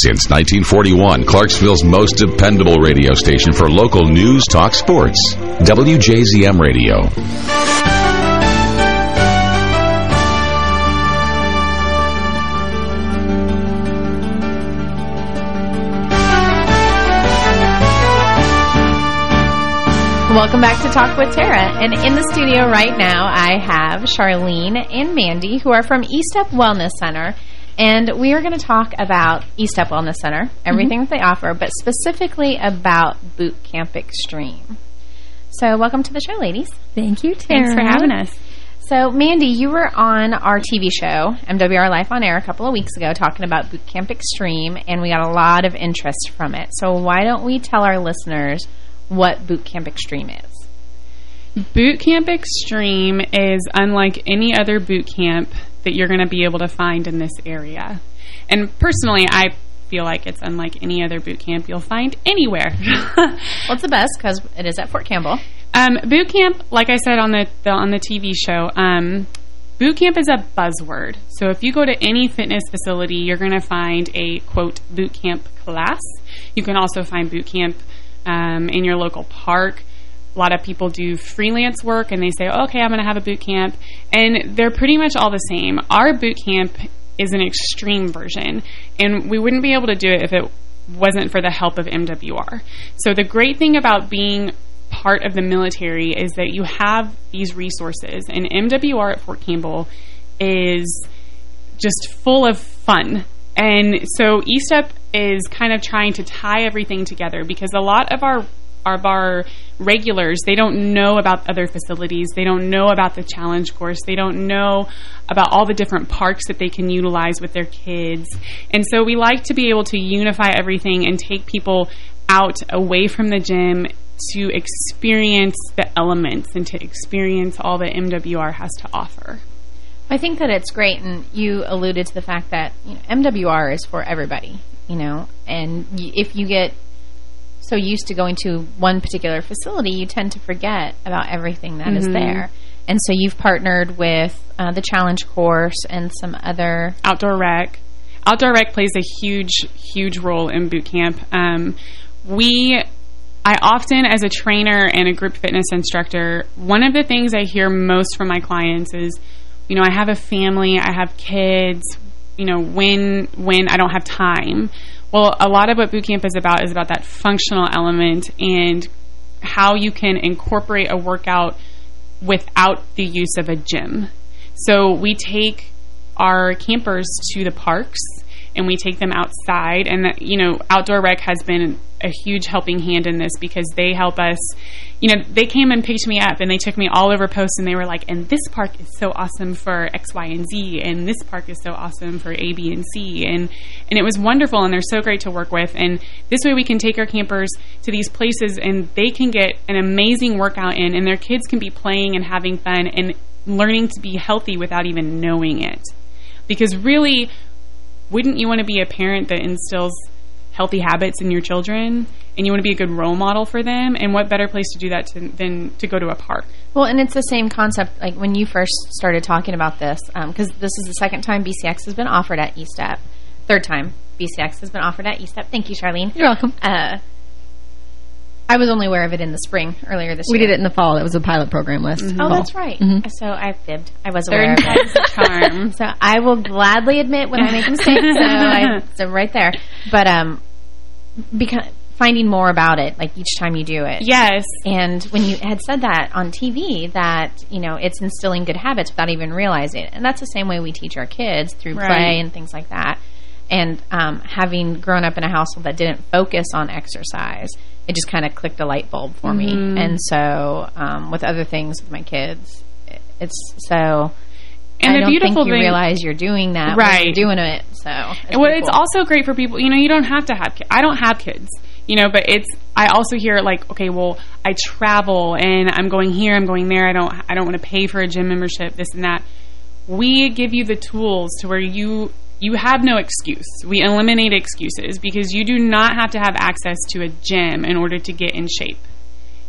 Since 1941, Clarksville's most dependable radio station for local news, talk, sports. WJZM Radio. Welcome back to Talk with Tara. And in the studio right now, I have Charlene and Mandy, who are from eStep Wellness Center. And we are going to talk about eStep Wellness Center, everything mm -hmm. that they offer, but specifically about Boot Camp Extreme. So welcome to the show, ladies. Thank you, Tara. Thanks for having us. So, Mandy, you were on our TV show, MWR Life on Air, a couple of weeks ago talking about Boot Camp Extreme, and we got a lot of interest from it. So why don't we tell our listeners what Boot Camp Extreme is? Boot Camp Extreme is unlike any other boot camp that you're going to be able to find in this area. And personally, I feel like it's unlike any other boot camp you'll find anywhere. well, it's the best because it is at Fort Campbell. Um, boot camp, like I said on the, the on the TV show, um, boot camp is a buzzword. So if you go to any fitness facility, you're going to find a, quote, boot camp class. You can also find boot camp um, in your local park. A lot of people do freelance work and they say, okay, I'm going to have a boot camp. And they're pretty much all the same. Our boot camp is an extreme version. And we wouldn't be able to do it if it wasn't for the help of MWR. So the great thing about being part of the military is that you have these resources. And MWR at Fort Campbell is just full of fun. And so eStep is kind of trying to tie everything together because a lot of our our bar regulars, they don't know about other facilities. They don't know about the challenge course. They don't know about all the different parks that they can utilize with their kids. And so we like to be able to unify everything and take people out away from the gym to experience the elements and to experience all that MWR has to offer. I think that it's great, and you alluded to the fact that you know, MWR is for everybody, you know, and if you get so used to going to one particular facility, you tend to forget about everything that mm -hmm. is mm-hmm. there. And so you've partnered with uh, the Challenge Course and some other... Outdoor Rec. Outdoor Rec plays a huge, huge role in boot camp. Um, we I often, as a trainer and a group fitness instructor, one of the things I hear most from my clients is, you know, I have a family, I have kids, you know, when when I don't have time. Well, a lot of what boot camp is about is about that functional element and how you can incorporate a workout without the use of a gym. So we take our campers to the parks and we take them outside and you know outdoor rec has been a huge helping hand in this because they help us you know they came and picked me up and they took me all over posts and they were like and this park is so awesome for X Y and Z and this park is so awesome for A B and C and and it was wonderful and they're so great to work with and this way we can take our campers to these places and they can get an amazing workout in and their kids can be playing and having fun and learning to be healthy without even knowing it. Because really wouldn't you want to be a parent that instills healthy habits in your children and you want to be a good role model for them and what better place to do that to, than to go to a park well and it's the same concept like when you first started talking about this because um, this is the second time BCX has been offered at eStep third time BCX has been offered at eStep thank you Charlene you're welcome uh, I was only aware of it in the spring earlier this we year. We did it in the fall. It was a pilot program last mm -hmm. Oh, that's right. Mm -hmm. So I fibbed. I was aware of it. charm. so I will gladly admit when I make a mistake. so, I, so right there. But um, because finding more about it, like each time you do it. Yes. And when you had said that on TV, that, you know, it's instilling good habits without even realizing it. And that's the same way we teach our kids through right. play and things like that. And um, having grown up in a household that didn't focus on exercise – it just kind of clicked a light bulb for mm -hmm. me. Mm-hmm. And so um, with other things with my kids, it's so... And I the beautiful think you thing, realize you're doing that right. you're doing it. So it's well, it's cool. also great for people. You know, you don't have to have kids. I don't have kids. You know, but it's. I also hear like, okay, well, I travel and I'm going here, I'm going there. I don't. I don't want to pay for a gym membership. This and that. We give you the tools to where you you have no excuse. We eliminate excuses because you do not have to have access to a gym in order to get in shape.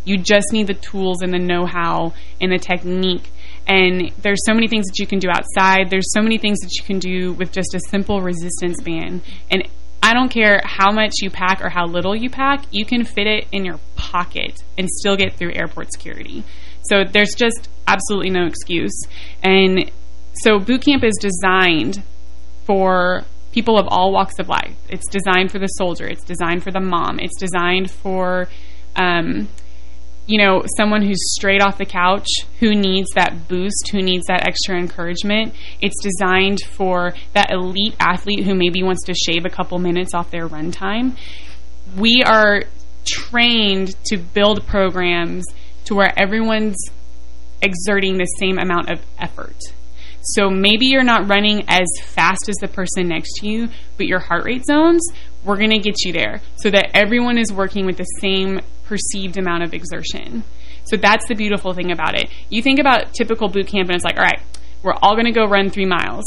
You just need the tools and the know-how and the technique. And there's so many things that you can do outside. There's so many things that you can do with just a simple resistance band. And I don't care how much you pack or how little you pack, you can fit it in your pocket and still get through airport security. So there's just absolutely no excuse. And so boot camp is designed for people of all walks of life. It's designed for the soldier. It's designed for the mom. It's designed for, um, you know, someone who's straight off the couch, who needs that boost, who needs that extra encouragement. It's designed for that elite athlete who maybe wants to shave a couple minutes off their run time. We are trained to build programs to where everyone's exerting the same amount of effort. So maybe you're not running as fast as the person next to you, but your heart rate zones, we're going to get you there so that everyone is working with the same perceived amount of exertion. So that's the beautiful thing about it. You think about typical boot camp and it's like, all right, we're all going to go run three miles.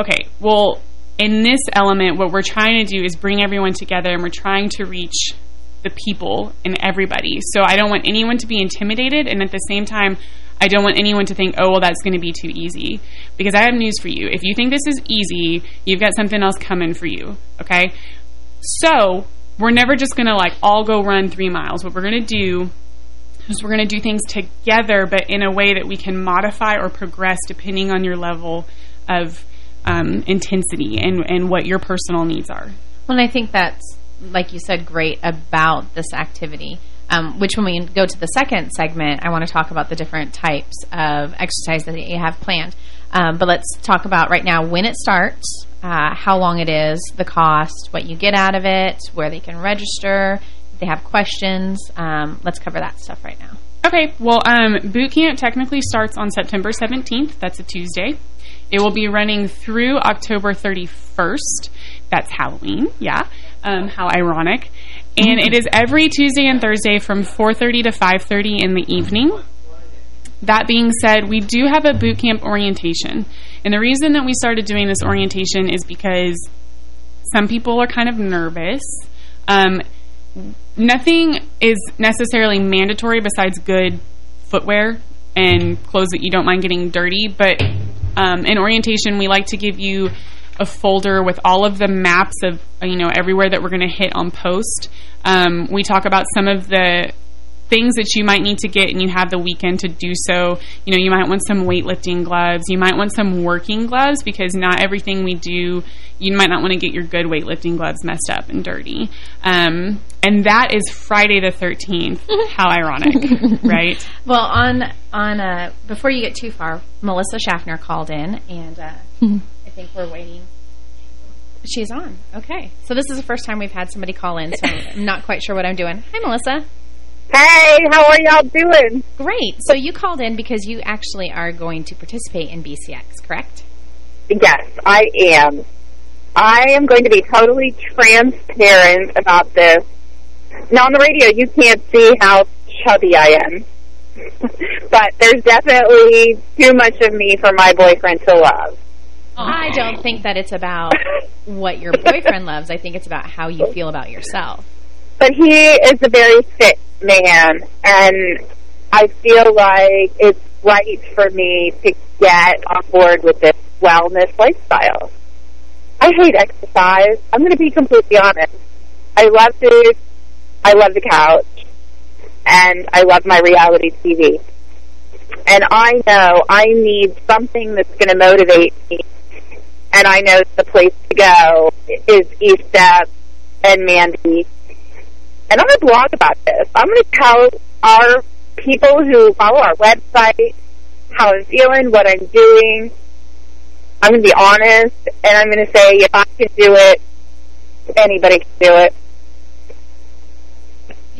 Okay, well, in this element, what we're trying to do is bring everyone together and we're trying to reach the people and everybody. So I don't want anyone to be intimidated and at the same time, I don't want anyone to think, oh, well, that's going to be too easy. Because I have news for you. If you think this is easy, you've got something else coming for you, okay? So we're never just going to, like, all go run three miles. What we're going to do is we're going to do things together, but in a way that we can modify or progress depending on your level of um, intensity and, and what your personal needs are. Well, I think that's, like you said, great about this activity um, which when we go to the second segment, I want to talk about the different types of exercise that you have planned. Um, but let's talk about right now when it starts, uh, how long it is, the cost, what you get out of it, where they can register, if they have questions. Um, let's cover that stuff right now. Okay, well, um, boot camp technically starts on September 17th. That's a Tuesday. It will be running through October 31st. That's Halloween, yeah. Um, how ironic. And it is every Tuesday and Thursday from 4.30 to 5.30 in the evening. That being said, we do have a boot camp orientation. And the reason that we started doing this orientation is because some people are kind of nervous. Um, nothing is necessarily mandatory besides good footwear and clothes that you don't mind getting dirty. But um, in orientation, we like to give you a folder with all of the maps of, you know, everywhere that we're going to hit on post. Um, we talk about some of the things that you might need to get and you have the weekend to do so. You know, you might want some weightlifting gloves. You might want some working gloves because not everything we do, you might not want to get your good weightlifting gloves messed up and dirty. Um, and that is Friday the 13th. How ironic, right? Well, on, on uh, before you get too far, Melissa Schaffner called in and uh, I think we're waiting She's on. Okay. So this is the first time we've had somebody call in, so I'm not quite sure what I'm doing. Hi, Melissa. Hey, how are y'all doing? Great. So you called in because you actually are going to participate in BCX, correct? Yes, I am. I am going to be totally transparent about this. Now, on the radio, you can't see how chubby I am. but there's definitely too much of me for my boyfriend to love. I don't think that it's about what your boyfriend loves. I think it's about how you feel about yourself. But he is a very fit man, and I feel like it's right for me to get on board with this wellness lifestyle. I hate exercise. I'm going to be completely honest. I love food. I love the couch. And I love my reality TV. And I know I need something that's going to motivate me and I know the place to go is ESTEP and Mandy. And I'm going to blog about this. I'm going to tell our people who follow our website how I'm feeling, what I'm doing. I'm going to be honest, and I'm going to say if I can do it, anybody can do it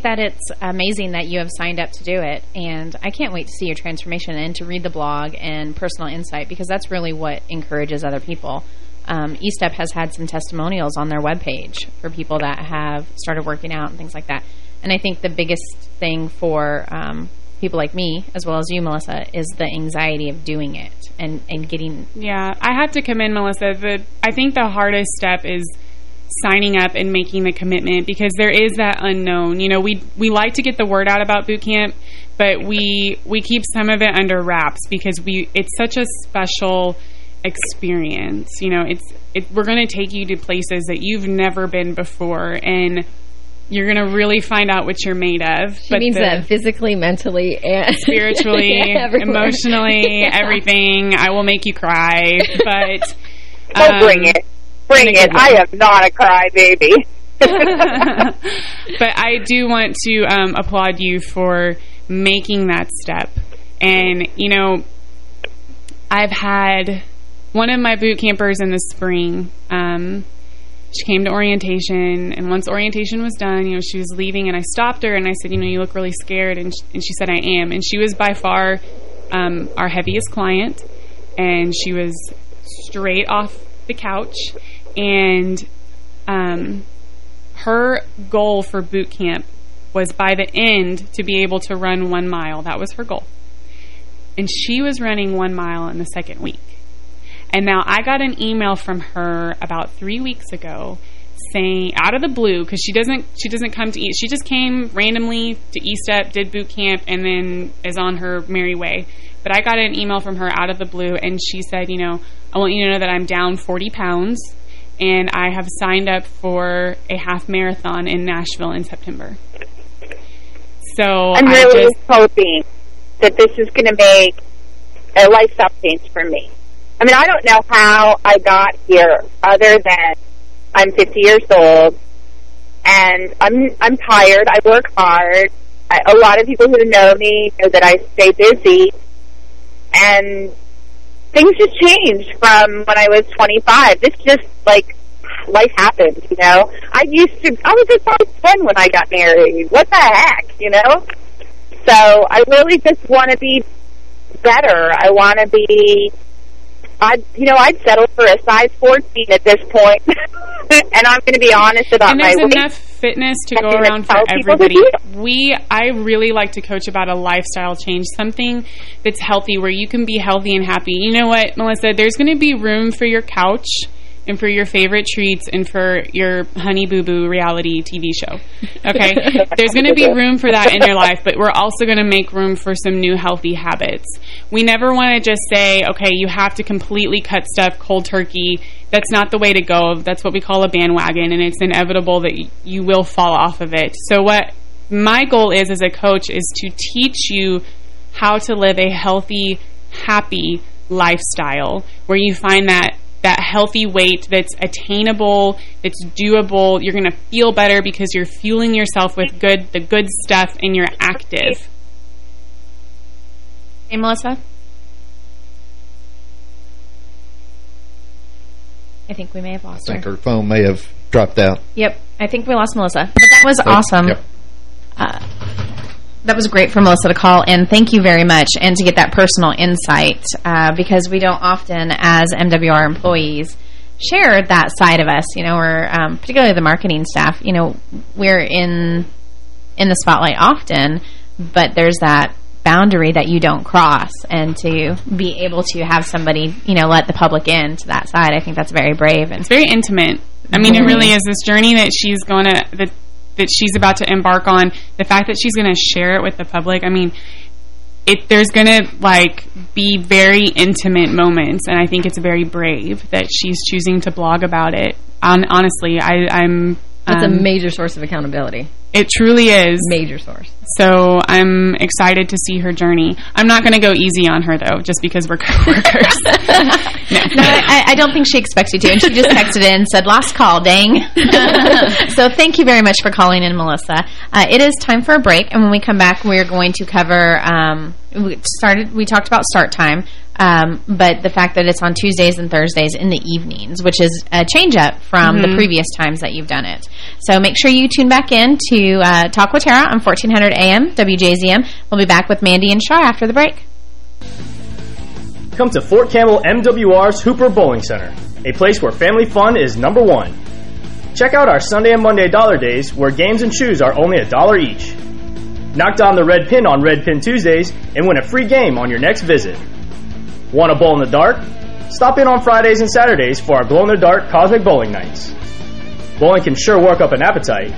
that it's amazing that you have signed up to do it, and I can't wait to see your transformation and to read the blog and personal insight because that's really what encourages other people. Um, ESTEP has had some testimonials on their webpage for people that have started working out and things like that. And I think the biggest thing for um, people like me, as well as you, Melissa, is the anxiety of doing it and, and getting... Yeah, I have to commend Melissa. The, I think the hardest step is signing up and making the commitment because there is that unknown. You know, we we like to get the word out about boot camp, but we we keep some of it under wraps because we it's such a special experience. You know, it's it, we're going to take you to places that you've never been before, and you're going to really find out what you're made of. She means that physically, mentally, and spiritually, emotionally, everything. I will make you cry, but um, oh, bring it, bring it. I am not a crybaby. but I do want to um, applaud you for making that step. And, you know, I've had one of my boot campers in the spring. Um, she came to orientation, and once orientation was done, you know, she was leaving, and I stopped her, and I said, you know, you look really scared, and, sh and she said, I am. And she was by far um, our heaviest client, and she was straight off the couch, and um, her goal for boot camp was by the end to be able to run one mile. That was her goal. And she was running one mile in the second week. And now I got an email from her about three weeks ago saying out of the blue because she doesn't she doesn't come to eat she just came randomly to ESTEP did boot camp and then is on her merry way. But I got an email from her out of the blue and she said you know I want you to know that I'm down 40 pounds and I have signed up for a half marathon in Nashville in September. So I'm really just, hoping that this is going to make a lifestyle change for me I mean, I don't know how I got here other than I'm 50 years old and I'm I'm tired. I work hard. I, a lot of people who know me know that I stay busy, and things just changed from when I was 25. This just like life happens, you know. I used to I was a size 10 when I got married. What the heck, you know? So I really just want to be better. I want to be I'd, you know, I'd settle for a size 14 at this point. and I'm going to be honest about and my weight. enough fitness to go around for everybody. We, I really like to coach about a lifestyle change, something that's healthy, where you can be healthy and happy. You know what, Melissa? There's going to be room for your couch and for your favorite treats and for your Honey Boo Boo reality TV show. Okay? There's going to be room for that in your life, but we're also going to make room for some new healthy habits. We never want to just say, okay, you have to completely cut stuff cold turkey. That's not the way to go. That's what we call a bandwagon, and it's inevitable that you will fall off of it. So what my goal is as a coach is to teach you how to live a healthy, happy lifestyle where you find that that healthy weight that's attainable, that's doable. You're going to feel better because you're fueling yourself with good the good stuff and you're active. Hey, Melissa? I think we may have lost I think her. her phone may have dropped out. Yep, I think we lost Melissa. But that was awesome. Yep. Uh, that was great for Melissa to call, and thank you very much, and to get that personal insight, uh, because we don't often, as MWR employees, share that side of us. You know, or um, particularly the marketing staff. You know, we're in in the spotlight often, but there's that boundary that you don't cross, and to be able to have somebody, you know, let the public in to that side, I think that's very brave. And it's very intimate. I mean, it really mm-hmm. is this journey that she's going to, that that she's about to embark on, the fact that she's going to share it with the public, I mean, it there's going to like be very intimate moments, and I think it's very brave that she's choosing to blog about it. On, honestly, I, I'm... It's um, a major source of accountability. It truly is. Major source. So I'm excited to see her journey. I'm not going to go easy on her, though, just because we're coworkers. no, no I, I, don't think she expects you to. And she just texted in and said, last call, dang. so thank you very much for calling in, Melissa. Uh, it is time for a break. And when we come back, we're going to cover... Um, we started. We talked about start time. Um, but the fact that it's on Tuesdays and Thursdays in the evenings, which is a change up from mm -hmm. the mm-hmm. previous times that you've done it. So make sure you tune back in to uh, Talk with Tara on 1400 AM, WJZM. We'll be back with Mandy and Shaw after the break. Come to Fort Campbell MWR's Hooper Bowling Center, a place where family fun is number one. Check out our Sunday and Monday dollar days where games and shoes are only a dollar each. Knock down the red pin on Red Pin Tuesdays and win a free game on your next visit. Want a bowl in the dark? Stop in on Fridays and Saturdays for our glow-in-the-dark Cosmic Bowling Nights. Bowling can sure work up an appetite.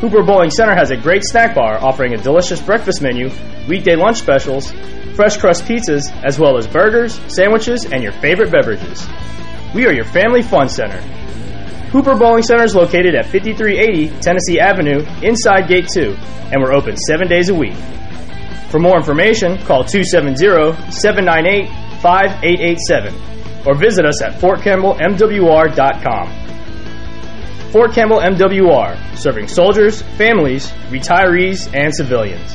Hooper Bowling Center has a great snack bar offering a delicious breakfast menu, weekday lunch specials, fresh crust pizzas, as well as burgers, sandwiches, and your favorite beverages. We are your family fun center. Hooper Bowling Center is located at 5380 Tennessee Avenue, inside Gate 2, and we're open seven days a week. For more information, call 270-798-5887 or visit us at fortcampbellmwr.com. Fort Campbell MWR, serving soldiers, families, retirees, and civilians.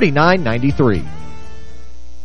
3993.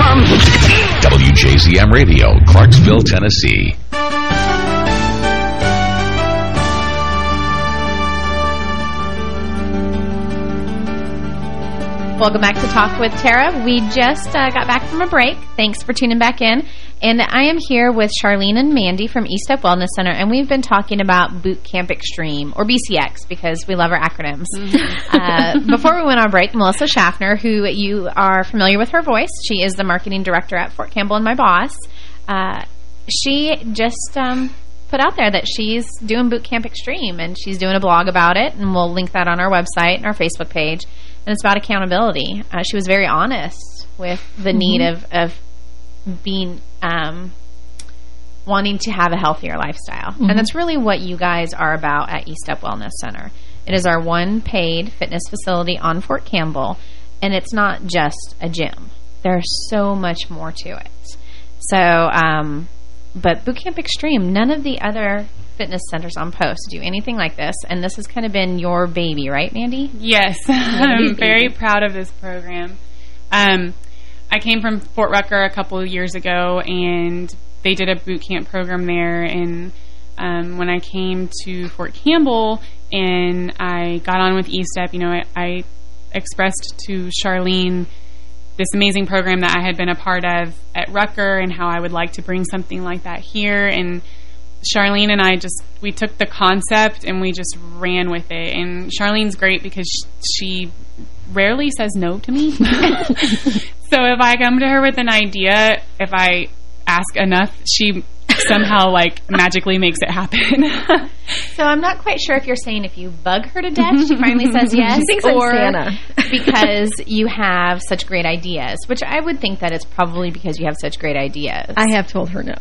Comes. WJZM Radio, Clarksville, Tennessee. Welcome back to Talk with Tara. We just uh, got back from a break. Thanks for tuning back in. And I am here with Charlene and Mandy from eStep Wellness Center, and we've been talking about Boot Camp Extreme, or BCX, because we love our acronyms. uh, before we went on break, Melissa Schaffner, who you are familiar with her voice, she is the marketing director at Fort Campbell and my boss, uh, she just um, put out there that she's doing Boot Camp Extreme, and she's doing a blog about it, and we'll link that on our website and our Facebook page, and it's about accountability. Uh, she was very honest with the need of, of being um, wanting to have a healthier lifestyle. Mhm. And that's really what you guys are about at eStep Wellness Center. It is our one paid fitness facility on Fort Campbell, and it's not just a gym. There's so much more to it. So, um, but Boot Camp Extreme, none of the other fitness centers on post do anything like this, and this has kind of been your baby, right, Mandy? Yes, I'm very proud of this program. Um, I came from Fort Rucker a couple of years ago, and they did a boot camp program there. And um, when I came to Fort Campbell and I got on with E-Step, you know, I, I expressed to Charlene this amazing program that I had been a part of at Rucker and how I would like to bring something like that here. And Charlene and I just, we took the concept and we just ran with it. And Charlene's great because she rarely says no to me. so if I come to her with an idea, if I ask enough, she somehow like magically makes it happen. So I'm not quite sure if you're saying if you bug her to death, she finally says yes, She thinks I'm or Santa. because you have such great ideas, which I would think that it's probably because you have such great ideas. I have told her no.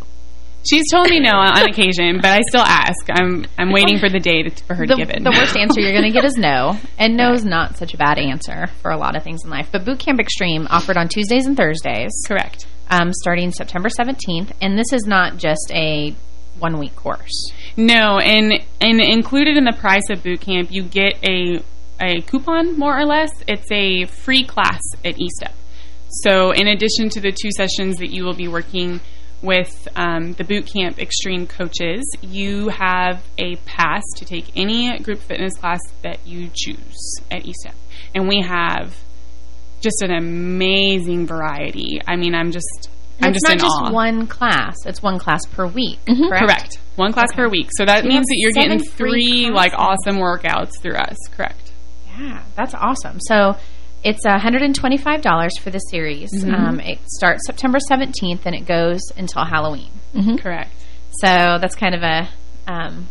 She's told me no on occasion, but I still ask. I'm I'm waiting for the day to, for her the, to give it. the worst answer you're going to get is no, and no is not such a bad answer for a lot of things in life. But Boot Camp Extreme offered on Tuesdays and Thursdays. Correct. Um, starting September 17th, and this is not just a one-week course. No, and and included in the price of boot camp, you get a a coupon more or less. It's a free class at eStep. So in addition to the two sessions that you will be working with um, the boot camp extreme coaches, you have a pass to take any group fitness class that you choose at eStep, and we have just an amazing variety. I mean, I'm just I'm it's just not in just awe. one class; it's one class per week. Mm-hmm. Correct. Correct. One class per week. So that You means that you're getting three like awesome workouts through us. Correct. Yeah, that's awesome. So it's $125 for the series. Mhm. Um, it starts September 17th and it goes until Halloween. Correct. So that's kind of a, um,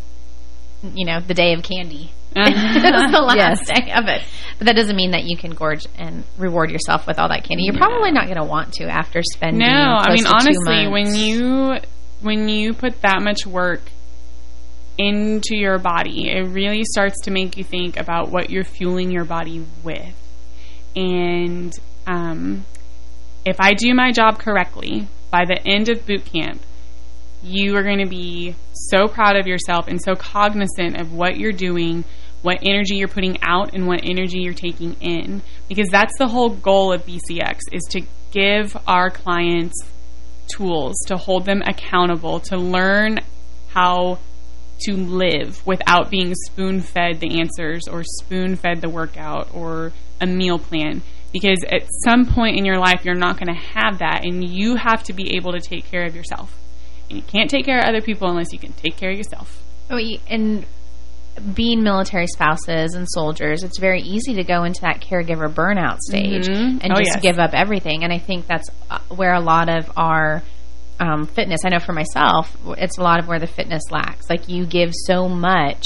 you know, the day of candy. Uh-huh. it's the last Yes. day of it. But that doesn't mean that you can gorge and reward yourself with all that candy. You're probably not going to want to after spending No, I mean honestly, when you when you put that much work into your body, it really starts to make you think about what you're fueling your body with. And um, if I do my job correctly, by the end of boot camp, you are going to be so proud of yourself and so cognizant of what you're doing, what energy you're putting out, and what energy you're taking in. Because that's the whole goal of BCX, is to give our clients tools, to hold them accountable, to learn how to live without being spoon-fed the answers or spoon-fed the workout or a meal plan. Because at some point in your life, you're not going to have that, and you have to be able to take care of yourself. And you can't take care of other people unless you can take care of yourself. Oh, and being military spouses and soldiers, it's very easy to go into that caregiver burnout stage Mhm. and Oh, just yes. give up everything. And I think that's uh, where a lot of our um, fitness, I know for myself, it's a lot of where the fitness lacks. Like you give so much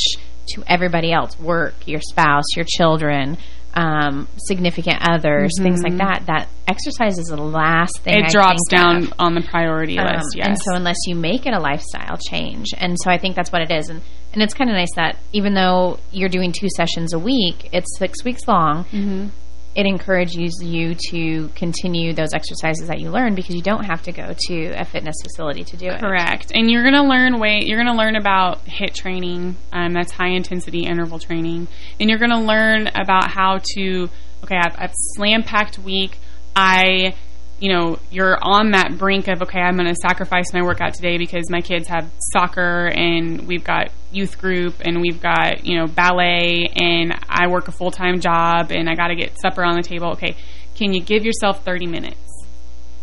to everybody else, work, your spouse, your children, um, significant others, things like Mhm. that, that exercise is the last thing it I drops down of. on the priority Um, list, yes. And so unless you make it a lifestyle change. And so I think that's what it is. And, and it's kind of nice that even though you're doing two sessions a week, it's six weeks long, Mhm. It encourages you to continue those exercises that you learn because you don't have to go to a fitness facility to do it. Correct. And you're going to learn weight. You're going to learn about HIIT training. Um, that's high intensity interval training. And you're going to learn about how to, okay, I've, I've slam packed week. I, you know, you're on that brink of, okay, I'm going to sacrifice my workout today because my kids have soccer and we've got youth group and we've got, you know, ballet and I work a full-time job and I got to get supper on the table. Okay. Can you give yourself 30 minutes?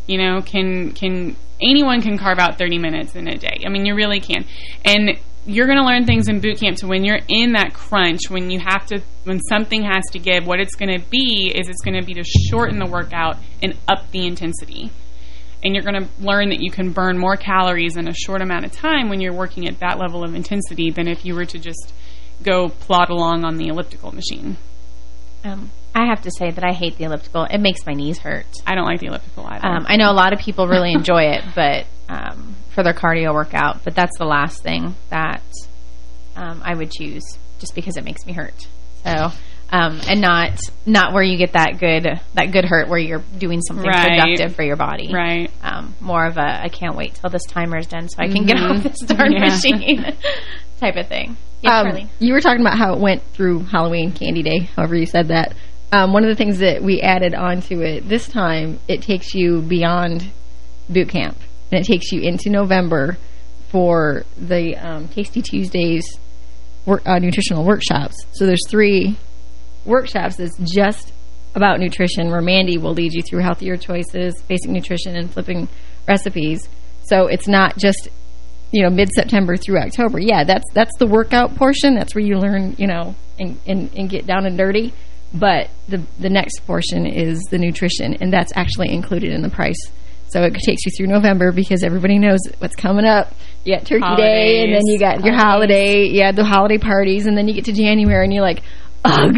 You know, can can anyone can carve out 30 minutes in a day. I mean, you really can. And you're going to learn things in boot camp. So when you're in that crunch, when you have to, when something has to give, what it's going to be is it's going to be to shorten the workout and up the intensity. And you're going to learn that you can burn more calories in a short amount of time when you're working at that level of intensity than if you were to just go plod along on the elliptical machine. Um, I have to say that I hate the elliptical. It makes my knees hurt. I don't like the elliptical either. Um, I know a lot of people really enjoy it, but um, for their cardio workout. But that's the last thing that um, I would choose, just because it makes me hurt. So, um, and not not where you get that good that good hurt where you're doing something Right. productive for your body. Right. Um, more of a I can't wait till this timer is done so I can get Mhm. off this darn Yeah. machine type of thing. Yes, Um, you were talking about how it went through Halloween Candy Day, however you said that. Um, one of the things that we added onto it this time, it takes you beyond boot camp. And it takes you into November for the um, Tasty Tuesdays work, uh, nutritional workshops. So there's three workshops that's just about nutrition where Mandy will lead you through healthier choices, basic nutrition, and flipping recipes. So it's not just you know, mid-September through October. Yeah, that's that's the workout portion. That's where you learn, you know, and, and, and get down and dirty. But the the next portion is the nutrition, and that's actually included in the price. So it takes you through November because everybody knows what's coming up. You got Turkey Day, and then you got your holiday. Yeah, the holiday parties, and then you get to January, and you're like, ugh.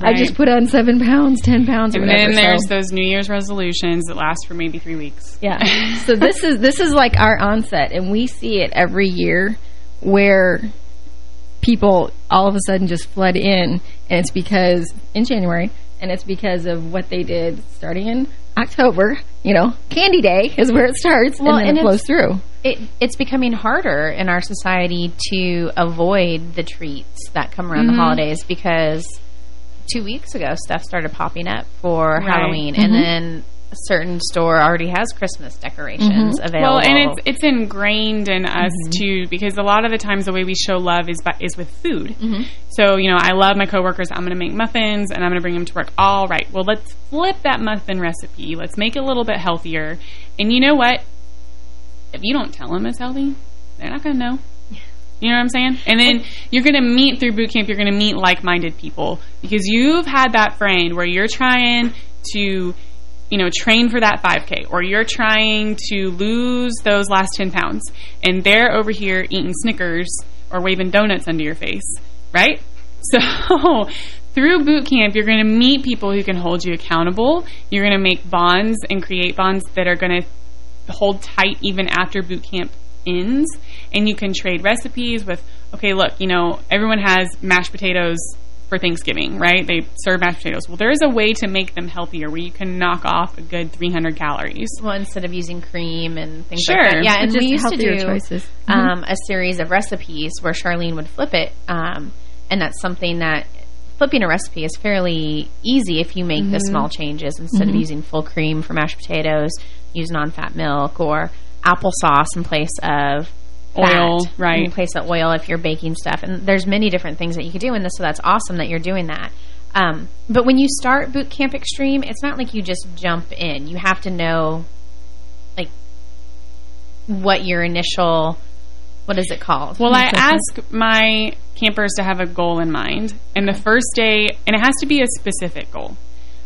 I just put on seven pounds, ten pounds, or And whatever. then there's so. those New Year's resolutions that last for maybe three weeks. Yeah. so this is this is like our onset, and we see it every year where people all of a sudden just flood in, and it's because in January, and it's because of what they did starting in October. You know, Candy Day is where it starts, Well, and then and it flows through. It, it's becoming harder in our society to avoid the treats that come around Mhm. the holidays because two weeks ago stuff started popping up for Right. Halloween Mhm. and then certain store already has Christmas decorations Mm-hmm. available. Well, and it's it's ingrained in us Mm-hmm. too because a lot of the times the way we show love is by, is with food. Mm-hmm. So you know, I love my coworkers. I'm going to make muffins and I'm going to bring them to work. All right. Well, let's flip that muffin recipe. Let's make it a little bit healthier. And you know what? If you don't tell them it's healthy, they're not going to know. You know what I'm saying? And then you're going to meet through boot camp, you're going to meet like-minded people because you've had that friend where you're trying to, you know, train for that 5K or you're trying to lose those last 10 pounds and they're over here eating Snickers or waving donuts under your face, right? So through boot camp, you're going to meet people who can hold you accountable. You're going to make bonds and create bonds that are going to hold tight even after boot camp ends and you can trade recipes with okay look you know everyone has mashed potatoes for Thanksgiving right they serve mashed potatoes well there is a way to make them healthier where you can knock off a good 300 calories well, instead of using cream and things Sure. like that. Yeah, and we used to do choices. um, a series of recipes where Charlene would flip it, um, and that's something that flipping a recipe is fairly easy if you make the small changes instead of using full cream for mashed potatoes, use non-fat milk or applesauce in place of fat, Oil, right. In place of oil if you're baking stuff. And there's many different things that you could do, in this, so that's awesome that you're doing that. Um, but when you start Boot Camp Extreme, it's not like you just jump in. You have to know, like, what your initial, what is it called? Well, I ask my campers to have a goal in mind. And the first day, and it has to be a specific goal.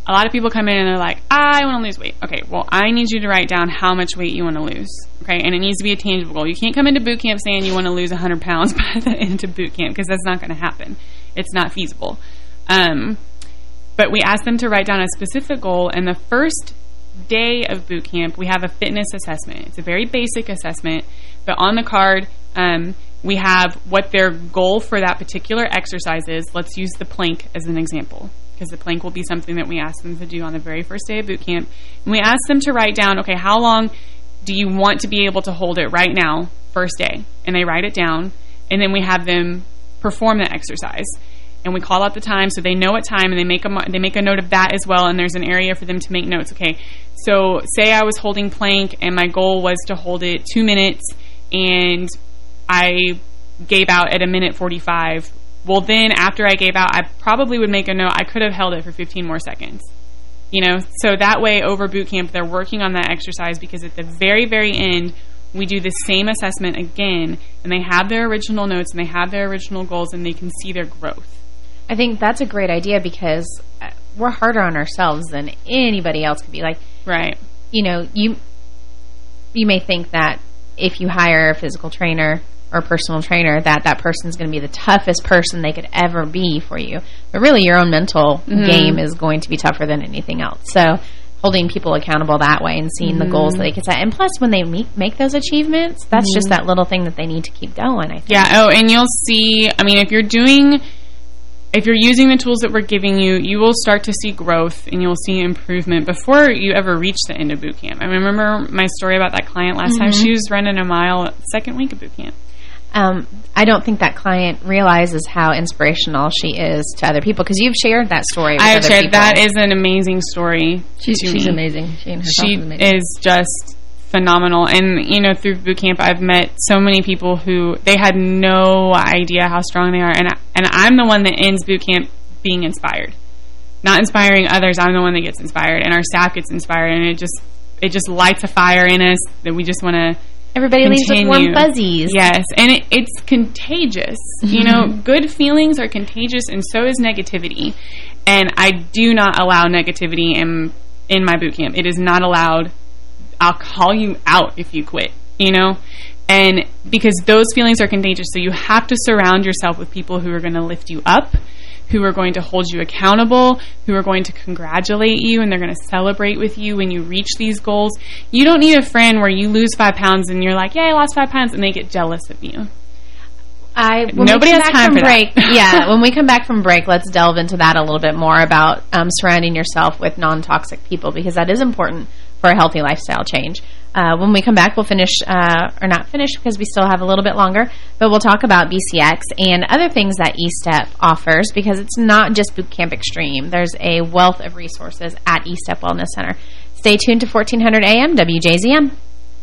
A lot of people come in and they're like, I want to lose weight. Okay, well, I need you to write down how much weight you want to lose. Okay, and it needs to be a tangible goal. You can't come into boot camp saying you want to lose 100 pounds by the end of boot camp because that's not going to happen. It's not feasible. Um, but we ask them to write down a specific goal, and the first day of boot camp, we have a fitness assessment. It's a very basic assessment, but on the card, um, we have what their goal for that particular exercise is. Let's use the plank as an example, because the plank will be something that we ask them to do on the very first day of boot camp. And we ask them to write down, okay, how long do you want to be able to hold it right now, first day? And they write it down, and then we have them perform the exercise. And we call out the time so they know what time and they make a they make a note of that as well and there's an area for them to make notes okay? So say I was holding plank and my goal was to hold it two minutes and I gave out at a minute 45 well then after I gave out I probably would make a note I could have held it for 15 more seconds you know so that way over boot camp they're working on that exercise because at the very very end we do the same assessment again and they have their original notes and they have their original goals and they can see their growth I think that's a great idea because uh, we're harder on ourselves than anybody else could be. Like, right. you know, you you may think that if you hire a physical trainer or personal trainer, that that person's going to be the toughest person they could ever be for you. But really, your own mental Mm-hmm. game is going to be tougher than anything else. So holding people accountable that way and seeing the goals Mm-hmm. that they can set. And plus, when they make, make those achievements, that's just that little thing that they need to keep going, I think. Yeah. Oh, and you'll see. I mean, if you're doing, if you're using the tools that we're giving you, you will start to see growth and you'll see improvement before you ever reach the end of boot camp. I remember my story about that client last time. She was running a mile second week of boot camp. Um, I don't think that client realizes how inspirational she is to other people because you've shared that story with I have other shared people. that is an amazing story. She's, to she's me. amazing. She and she is amazing. is just phenomenal and you know through boot camp I've met so many people who they had no idea how strong they are and I, and I'm the one that ends boot camp being inspired not inspiring others I'm the one that gets inspired and our staff gets inspired and it just it just lights a fire in us that we just want to Everybody leaves with warm fuzzies. Yes, and it, it's contagious. You know, mm-hmm. good feelings are contagious, and so is negativity. And I do not allow negativity in in my boot camp. It is not allowed. I'll call you out if you quit. You know, and because those feelings are contagious, so you have to surround yourself with people who are going to lift you up, who are going to hold you accountable, who are going to congratulate you, and they're going to celebrate with you when you reach these goals. You don't need a friend where you lose five pounds and you're like, "Yeah, I lost five pounds," and they get jealous of you. I when Nobody we come has back time from for that. break. yeah, when we come back from break, let's delve into that a little bit more about um, surrounding yourself with non-toxic people because that is important for a healthy lifestyle change. Uh, when we come back, we'll finish, uh, or not finish because we still have a little bit longer, but we'll talk about BCX and other things that eStep offers because it's not just Boot Camp Extreme. There's a wealth of resources at eStep Wellness Center. Stay tuned to 1400 AM WJZM.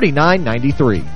931-906-3993.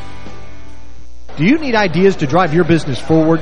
Do you need ideas to drive your business forward?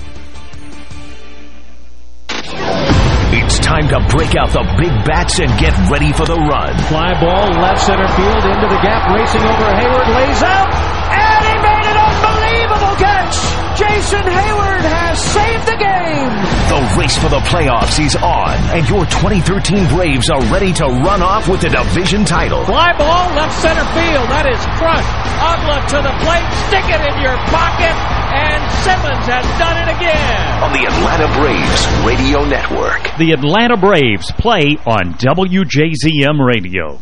Time to break out the big bats and get ready for the run. Fly ball left center field into the gap, racing over Heyward, lays out, unbelievable catch. Jason Heyward has saved the game. The race for the playoffs is on, and your 2013 Braves are ready to run off with the division title. Fly ball left center field. That is crushed. Uggla to the plate. Stick it in your pocket. And Simmons has done it again. On the Atlanta Braves Radio Network. The Atlanta Braves play on WJZM Radio.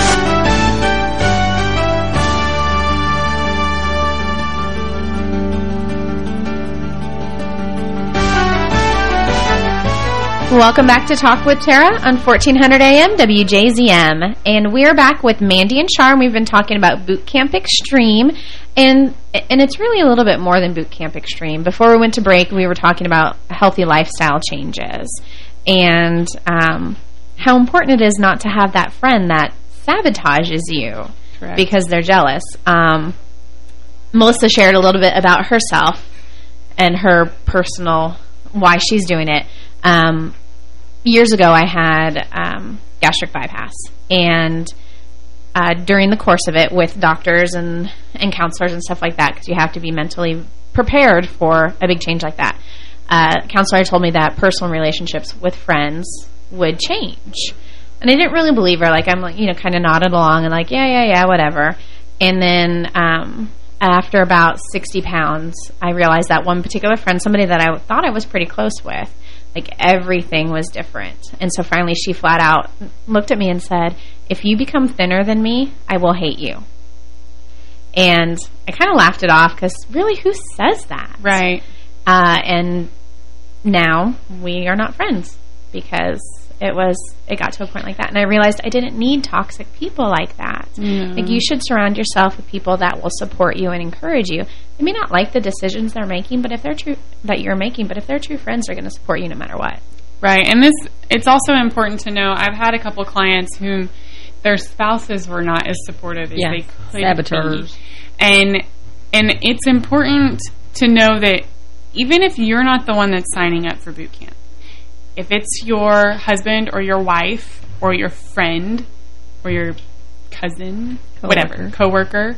Welcome back to Talk with Tara on 1400 AM WJZM. And we're back with Mandy and Char. We've been talking about Boot Camp Extreme. And and it's really a little bit more than Boot Camp Extreme. Before we went to break, we were talking about healthy lifestyle changes. And um, how important it is not to have that friend that sabotages you Correct. because they're jealous. Um, Melissa shared a little bit about herself and her personal, why she's doing it. Um, years ago, I had um, gastric bypass, and uh, during the course of it, with doctors and and counselors and stuff like that, because you have to be mentally prepared for a big change like that. Uh, counselor told me that personal relationships with friends would change, and I didn't really believe her. Like I'm, like you know, kind of nodded along and like, yeah, yeah, yeah, whatever. And then um, after about 60 pounds, I realized that one particular friend, somebody that I thought I was pretty close with, like everything was different. And so finally she flat out looked at me and said, if you become thinner than me, I will hate you. And I kind of laughed it off because really, who says that? Right. Uh, and now we are not friends because it was it got to a point like that and I realized I didn't need toxic people like that Mm. like you should surround yourself with people that will support you and encourage you they may not like the decisions they're making but if they're true that you're making but if they're true friends they're going to support you no matter what Right, and this it's also important to know. I've had a couple clients whom their spouses were not as supportive as Yeah, they could saboteurs. be, and and it's important to know that even if you're not the one that's signing up for boot camp, if it's your husband or your wife or your friend or your cousin, whatever, coworker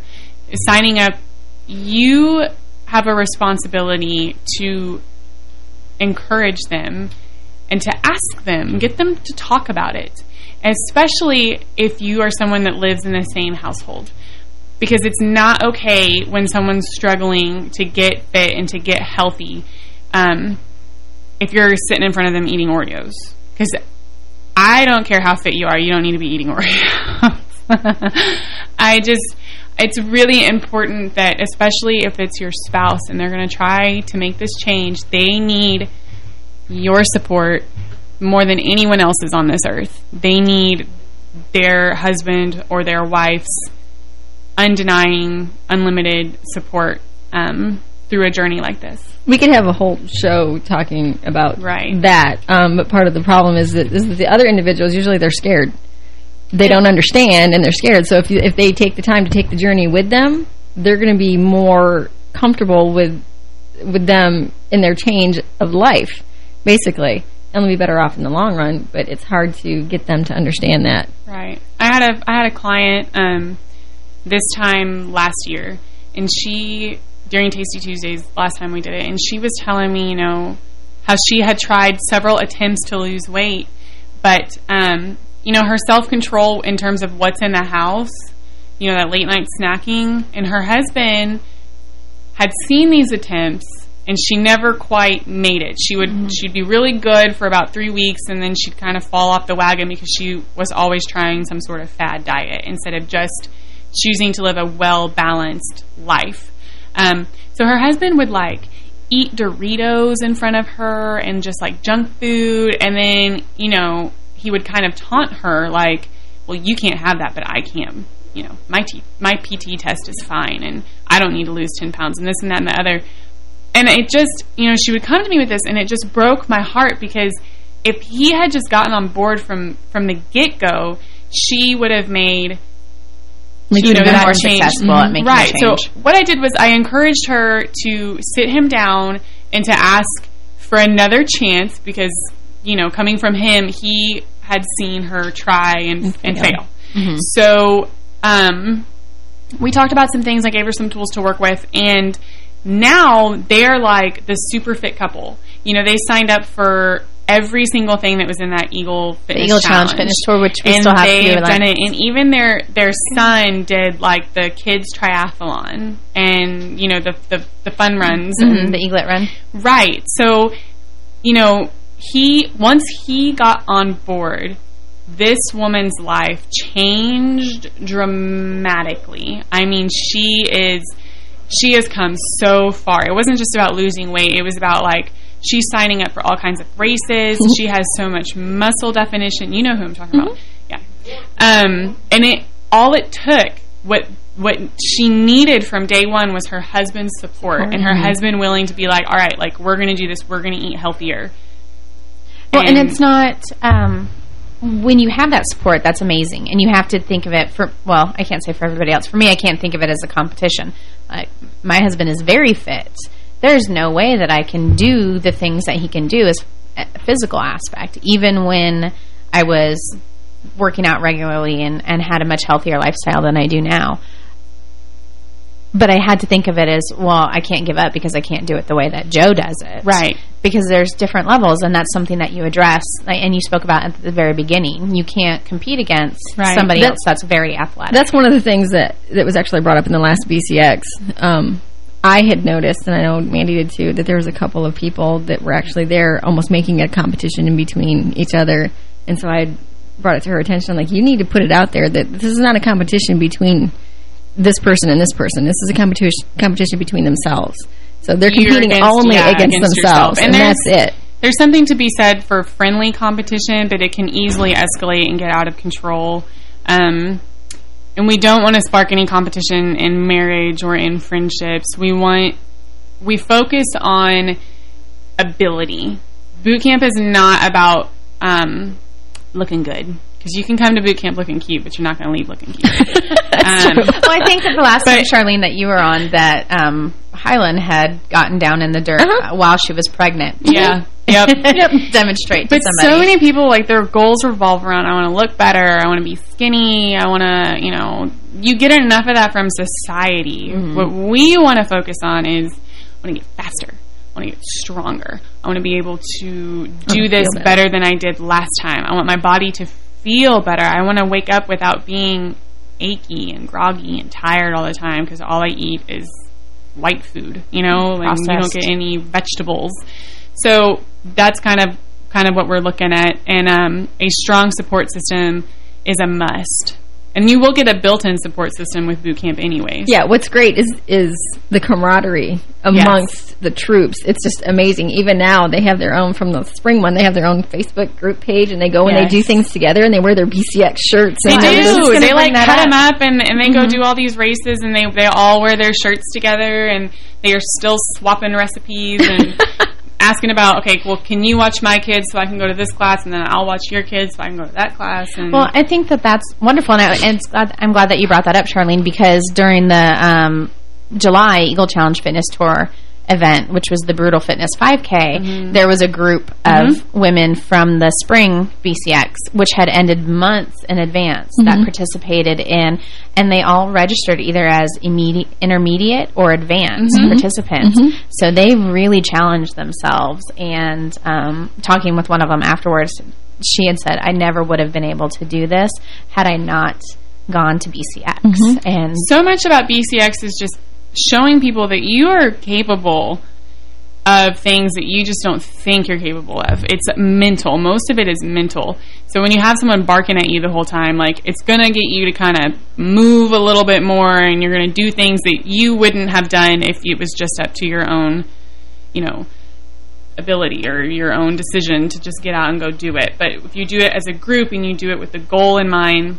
is signing up, you have a responsibility to encourage them and to ask them, get them to talk about it, especially if you are someone that lives in the same household. Because it's not okay when someone's struggling to get fit and to get healthy um, if you're sitting in front of them eating Oreos. Because I don't care how fit you are, you don't need to be eating Oreos. I just, it's really important that, especially if it's your spouse and they're going to try to make this change, they need your support more than anyone else's on this earth. They need their husband or their wife's undenying, unlimited support um, through a journey like this. We could have a whole show talking about Right. that, um, but part of the problem is that, is that the other individuals, usually they're scared. They don't understand, and they're scared. So if, you, if they take the time to take the journey with them, they're going to be more comfortable with with them in their change of life, basically. And they'll be better off in the long run, but it's hard to get them to understand that. Right. I had a I had a client um, this time last year, and she during Tasty Tuesdays last time we did it, and she was telling me, you know, how she had tried several attempts to lose weight, but um, you know, her self control in terms of what's in the house, you know, that late night snacking, and her husband had seen these attempts and she never quite made it. She would she'd be really good for about three weeks and then she'd kind of fall off the wagon because she was always trying some sort of fad diet instead of just choosing to live a well balanced life. Um, so her husband would like eat Doritos in front of her and just like junk food and then you know he would kind of taunt her like, well you can't have that but I can. You know, my my PT test is fine and I don't need to lose 10 pounds and this and that and the other. And it just, you know, she would come to me with this and it just broke my heart because if he had just gotten on board from, from the get-go, she would have made Like, you know, that more change. successful at making right. So what I did was I encouraged her to sit him down and to ask for another chance because, you know, coming from him, he had seen her try and, and fail. Mm-hmm. So um, we talked about some things. I gave her some tools to work with, and now they're like the super fit couple. You know, they signed up for every single thing that was in that Eagle Fitness Eagle Challenge Fitness Tour, which we and still have to do done it. And even their their son did like the kids triathlon and you know the the, the fun runs Mhm, and the Eaglet run. Right. So, you know, he once he got on board, this woman's life changed dramatically. I mean, she is she has come so far. It wasn't just about losing weight. It was about like she's signing up for all kinds of races. she has so much muscle definition. You know who I'm talking about. Yeah. Um, and it all it took what what she needed from day one was her husband's support and her Mhm. husband willing to be like, all right, like we're going to do this. We're going to eat healthier. Well, and, it's not, um, when you have that support, that's amazing. And you have to think of it for, well, I can't say for everybody else. For me, I can't think of it as a competition. Like, my husband is very fit. There's no way that I can do the things that he can do as a physical aspect, even when I was working out regularly and, and had a much healthier lifestyle than I do now. but I had to think of it as, well, I can't give up because I can't do it the way that Joe does it. Right. Because there's different levels, and that's something that you address, and you spoke about at the very beginning. You can't compete against Right. somebody That's- else that's very athletic. That's one of the things that, that was actually brought up in the last BCX. Um, I had noticed, and I know Mandy did too, that there was a couple of people that were actually there almost making a competition in between each other. And so I brought it to her attention, like, you need to put it out there that this is not a competition between this person and this person. This is a competition competition between themselves. So they're You're competing against- only yeah, against, against themselves, and, And that's it. There's something to be said for friendly competition, but it can easily escalate and get out of control. Um, and we don't want to spark any competition in marriage or in friendships. We want, we focus on ability. Boot camp is not about um, looking good. Because you can come to boot camp looking cute, but you're not going to leave looking cute. um, well, I think that the last time, Charlene, that you were on, that um, Highland had gotten down in the dirt uh, while she was pregnant. Yeah. Yep. yep. Demonstrate But so many people, like, their goals revolve around, I want to look better, I want to be skinny, I want to, you know, you get enough of that from society. Mm-hmm. What we want to focus on is, I want to get faster. I want to get stronger. I want to be able to do this better. better than I did last time. I want my body to feel better. I want to wake up without being achy and groggy and tired all the time because all I eat is white food, you know, and you don't get any vegetables. So that's kind of kind of what we're looking at. And um, a strong support system is a must. And you will get a built-in support system with boot camp anyways. Yeah, what's great is is the camaraderie amongst the troops. It's just amazing. Even now, they have their own, from the spring one, they have their own Facebook group page, and they go and they do things together, and they wear their BCX shirts. They do. They like cut them up and, and they go mm-hmm. do all these races and they they all wear their shirts together and they are still swapping recipes and asking about okay, well, can you watch my kids so I can go to this class and then I'll watch your kids so I can go to that class Well, I think that that's wonderful, and, I, it's glad, I'm glad that you brought that up, Charlene, because during the um, July Eagle Challenge Fitness Tour event, which was the Brutal Fitness 5K, Mm-hmm. there was a group of women from the spring BCX, which had ended months in advance, that Mm-hmm. Mhm. participated in, and they all registered either as immediate, intermediate or advanced Mm-hmm. Mhm. participants. Mhm. So they really challenged themselves, and um, talking with one of them afterwards, she had said, I never would have been able to do this had I not gone to BCX. Mm-hmm. And so much about BCX is just showing people that you are capable of things that you just don't think you're capable of. It's mental. Most of it is mental. So when you have someone barking at you the whole time, like it's going to get you to kind of move a little bit more and you're going to do things that you wouldn't have done if it was just up to your own, you know, ability or your own decision to just get out and go do it. But if you do it as a group and you do it with the goal in mind,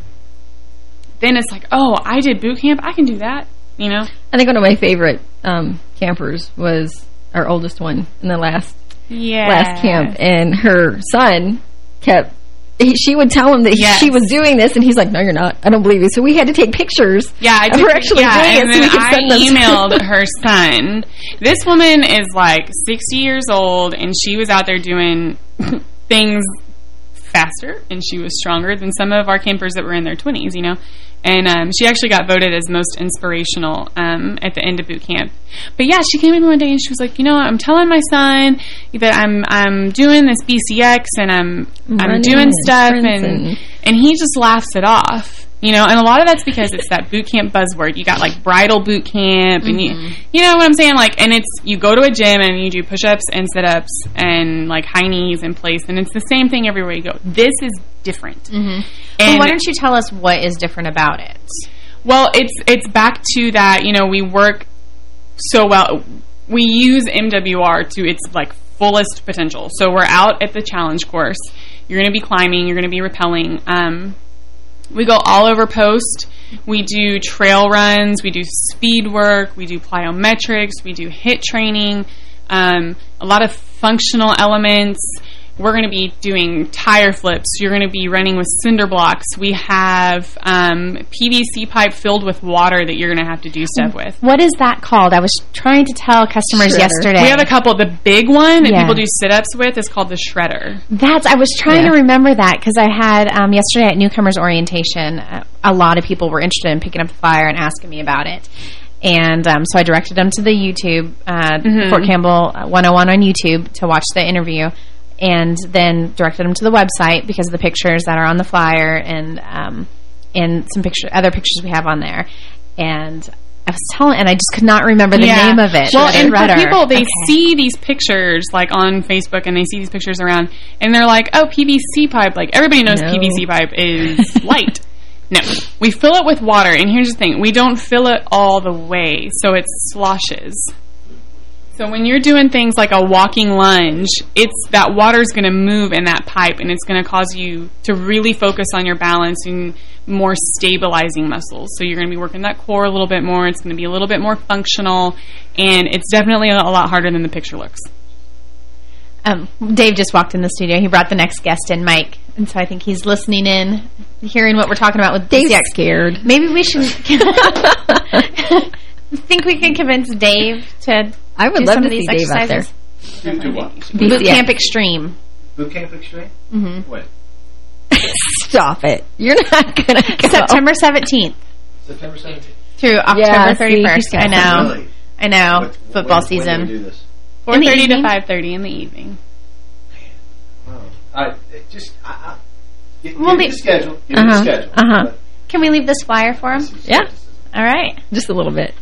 then it's like, oh, I did boot camp. I can do that. You know? I think one of my favorite um, campers was our oldest one in the last Yeah. last camp, and her son kept. He, she would tell him that Yes. she was doing this, and he's like, "No, you're not. I don't believe you." So we had to take pictures. Yeah, I of her actually yeah, doing and it, so we could I send to- emailed her son. This woman is like 60 years old, and she was out there doing things faster, and she was stronger than some of our campers that were in their 20s, you know? And um, she actually got voted as most inspirational um, at the end of boot camp. But yeah, she came in one day and she was like, you know, I'm telling my son that I'm I'm doing this BCX and I'm I'm doing and stuff and and- and he just laughs it off. You know, and a lot of that's because it's that boot camp buzzword. You got like bridal boot camp and you you know what I'm saying? Like and it's you go to a gym and you do push ups and sit ups and like high knees in place and it's the same thing everywhere you go. This is different. well, And- why don't you tell us what is different about it? Well, it's it's back to that, you know, we work so well. We use MWR to its like fullest potential. So we're out at the challenge course. You're going to be climbing, you're going to be rappelling. Um, we go all over post. We do trail runs, we do speed work, we do plyometrics, we do HIIT training, um, a lot of functional elements. We're going to be doing tire flips. You're going to be running with cinder blocks. We have um, PVC pipe filled with water that you're going to have to do stuff with. What is that called? I was trying to tell customers Shredder. yesterday. We have a couple. The big one that Yeah. people do sit-ups with is called the shredder. That's. I was trying Yeah. to remember that because I had um, yesterday at newcomers orientation. Uh, a lot of people were interested in picking up the fire and asking me about it. And um, so I directed them to the YouTube, uh, Mhm. Fort Campbell 101 on YouTube to watch the interview. And then directed them to the website because of the pictures that are on the flyer and um, and some picture other pictures we have on there. And I was telling, and I just could not remember the Yeah. name of it. Well, and for people, they Okay. see these pictures like on Facebook, and they see these pictures around, and they're like, "Oh, PVC pipe!" Like everybody knows No. PVC pipe is light. No, we fill it with water, and here's the thing: we don't fill it all the way, so it sloshes. So when you're doing things like a walking lunge, it's that water's going to move in that pipe, and it's going to cause you to really focus on your balance and more stabilizing muscles. So you're going to be working that core a little bit more. It's going to be a little bit more functional, and it's definitely a lot harder than the picture looks. Um, Dave just walked in the studio. He brought the next guest in, Mike. And so I think he's listening in, hearing what we're talking about with Dave's DCX. scared. Maybe we should... think we can convince Dave to I would do love some to of these see Dave out there. exercises? Do, do what? Boot Camp Extreme. Boot Camp Extreme? Mm-hmm. When? Stop it. You're not going to go. September 17th September 17th? through October Yeah, 31st. he's I know. Really? I know. What- Football when, season. When do we do this? 4.30 to 5.30 in the evening. Oh. I, just, I, I, give, We'll give me the schedule. Give Uh-huh, the schedule. uh-huh. Can we leave this flyer for him? Yeah, All right. just a little bit.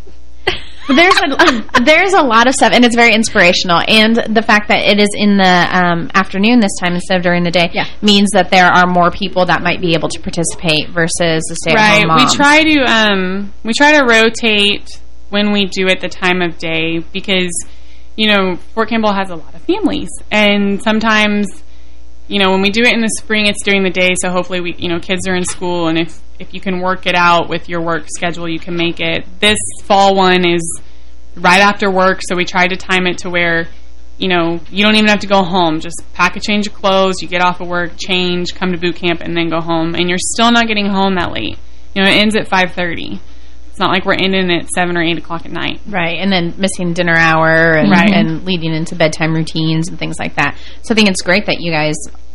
There's a there's a lot of stuff, and it's very inspirational. And the fact that it is in the um, afternoon this time instead of during the day Yeah. means that there are more people that might be able to participate versus the stay-at-home Right. We try to um we try to rotate when we do it the time of day because you know Fort Campbell has a lot of families and sometimes you know when we do it in the spring it's during the day so hopefully we you know kids are in school and if if you can work it out with your work schedule you can make it. This fall one is right after work so we try to time it to where you know, you don't even have to go home. Just pack a change of clothes, you get off of work, change, come to boot camp, and then go home. And you're still not getting home that late. You know, it ends at 5.30. It's not like we're ending at 7 or 8 o'clock at night. Right, and then missing dinner hour and, Right. and leading into bedtime routines and things like that. So I think it's great that you guys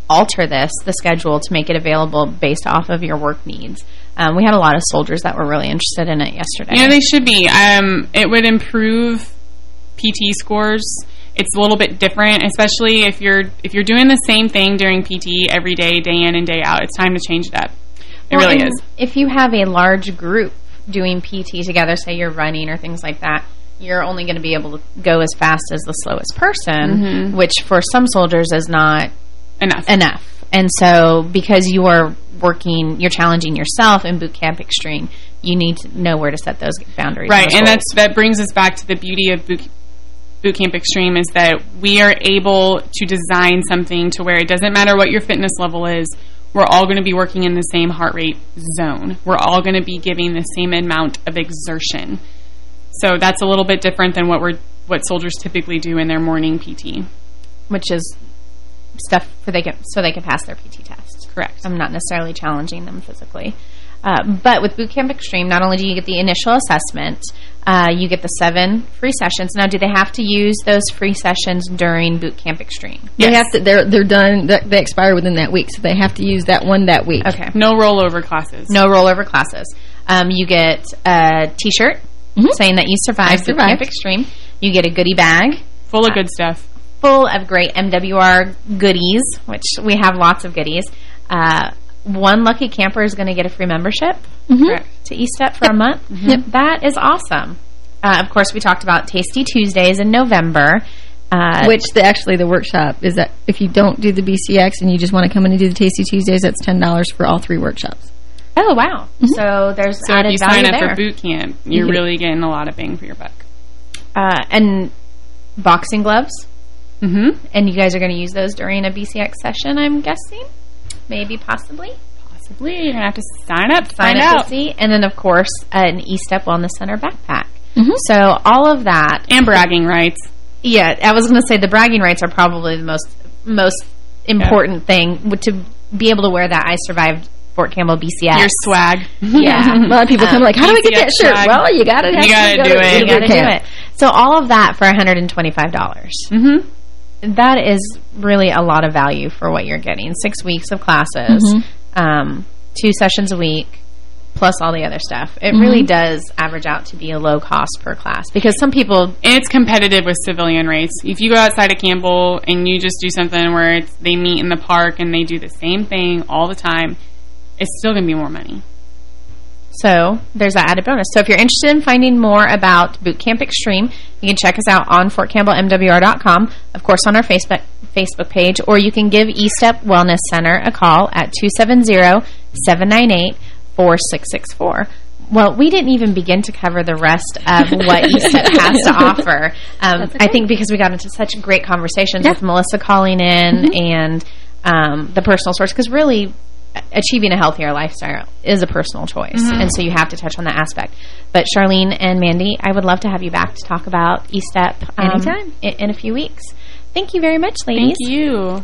alter this, the schedule, to make it available based off of your work needs. Um, we had a lot of soldiers that were really interested in it yesterday. Know, they should be. Um, it would improve PT scores. It's a little bit different, especially if you're if you're doing the same thing during PT every day, day in and day out. It's time to change it up. It Well, really is. If you have a large group doing PT together, say you're running or things like that, you're only going to be able to go as fast as the slowest person, Mhm. which for some soldiers is not enough. Enough. And so because you are working, you're challenging yourself in Boot Camp Extreme, you need to know where to set those boundaries. Right, those and goals. that's that brings us back to the beauty of boot, boot Camp Extreme is that we are able to design something to where it doesn't matter what your fitness level is, we're all going to be working in the same heart rate zone. We're all going to be giving the same amount of exertion. So that's a little bit different than what we're what soldiers typically do in their morning PT. which is stuff for they can so they can pass their PT test. Correct. I'm not necessarily challenging them physically. Uh, but with Boot Camp Extreme, not only do you get the initial assessment, uh, you get the seven free sessions. Now, do they have to use those free sessions during Boot Camp Extreme? They have to. They're they're done. They they expire within that week, so they have to use that one that week. Okay. No rollover classes. No rollover classes. Um, you get a T-shirt saying that you survived, I Boot survived. Camp Extreme. You get a goodie bag. Full of good stuff. Full of great MWR goodies, which we have lots of goodies. Uh, one lucky camper is going to get a free membership to eStep for a month. Yep. That is awesome. Uh, of course, we talked about Tasty Tuesdays in November. Uh, Which the, actually the workshop is that if you don't do the BCX and you just want to come in and do the Tasty Tuesdays, that's ten dollars for all three workshops. Oh, wow. So there's So if added you value sign up there. for boot camp, you're You get- really getting a lot of bang for your buck. Uh, and boxing gloves. Mm-hmm. And you guys are going to use those during a BCX session, I'm guessing? Maybe, possibly? Possibly. You're going to have to sign up to Sign up to see. And then, of course, an eStep Wellness Center backpack. So all of that. And bragging rights. Yeah, I was going to say the bragging rights are probably the most most important thing to be able to wear that I survived Fort Campbell BCX. Your swag. Yeah. A lot of people come like, how do we get that shirt? swag. Well, you got to do it. You gotta do it. So all of that for $125. Mm-hmm. That is really a lot of value for what you're getting. Six weeks of classes, Mhm. um, two sessions a week, plus all the other stuff. It Mhm. really does average out to be a low cost per class because some people And it's competitive with civilian rates. If you go outside of Campbell and you just do something where it's, they meet in the park and they do the same thing all the time, it's still going to be more money. So there's that added bonus. So if you're interested in finding more about Boot Camp Extreme, you can check us out on FortCampbellMWR.com, of course on our Facebook Facebook page, or you can give eStep Wellness Center a call at 270-798-4664. Well, we didn't even begin to cover the rest of what eStep has to offer. Um, I think because we got into such great conversations with Melissa calling in and um, the personal source, because really achieving a healthier lifestyle is a personal choice. Mhm. And so you have to touch on that aspect. But Charlene and Mandy, I would love to have you back to talk about eStep um, Anytime. in, in a few weeks. Thank you very much, ladies. Thank you.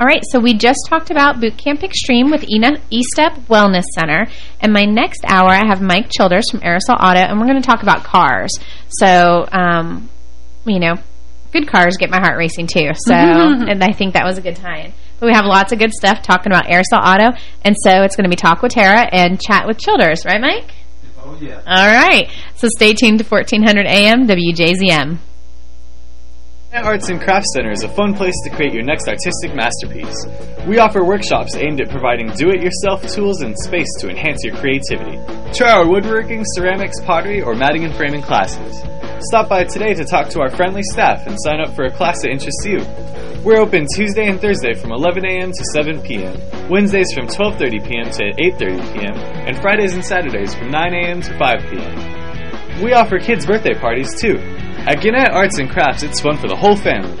All right, so we just talked about Boot Camp Extreme with eStep Wellness Center. And my next hour, I have Mike Childers from Air Assault Auto, and we're going to talk about cars. So, um, you know, good cars get my heart racing too. So, and I think that was a good tie-in. But we have lots of good stuff talking about Air Assault Auto. And so it's going to be Talk with Tara and Chat with Childers. Right, Mike? Oh, yeah. All right. So stay tuned to 1400 AM WJZM. Arts and Crafts Center is a fun place to create your next artistic masterpiece. We offer workshops aimed at providing do-it-yourself tools and space to enhance your creativity. Try our woodworking, ceramics, pottery, or matting and framing classes. Stop by today to talk to our friendly staff and sign up for a class that interests you. We're open Tuesday and Thursday from 11 a.m. to 7 p.m., Wednesdays from 12.30 p.m. to 8.30 p.m., and Fridays and Saturdays from 9 a.m. to 5 p.m. We offer kids' birthday parties too. At Gannett Arts and Crafts, it's fun for the whole family.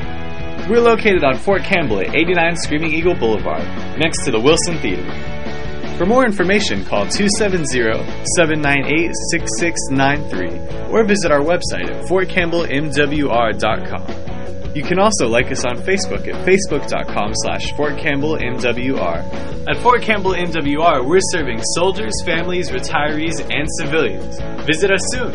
We're located on Fort Campbell at 89 Screaming Eagle Boulevard, next to the Wilson Theater. For more information, call 270-798-6693 or visit our website at fortcampbellmwr.com. You can also like us on Facebook at facebook.com slash fortcampbellmwr. At Fort Campbell MWR, we're serving soldiers, families, retirees, and civilians. Visit us soon.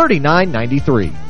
931-906-3993.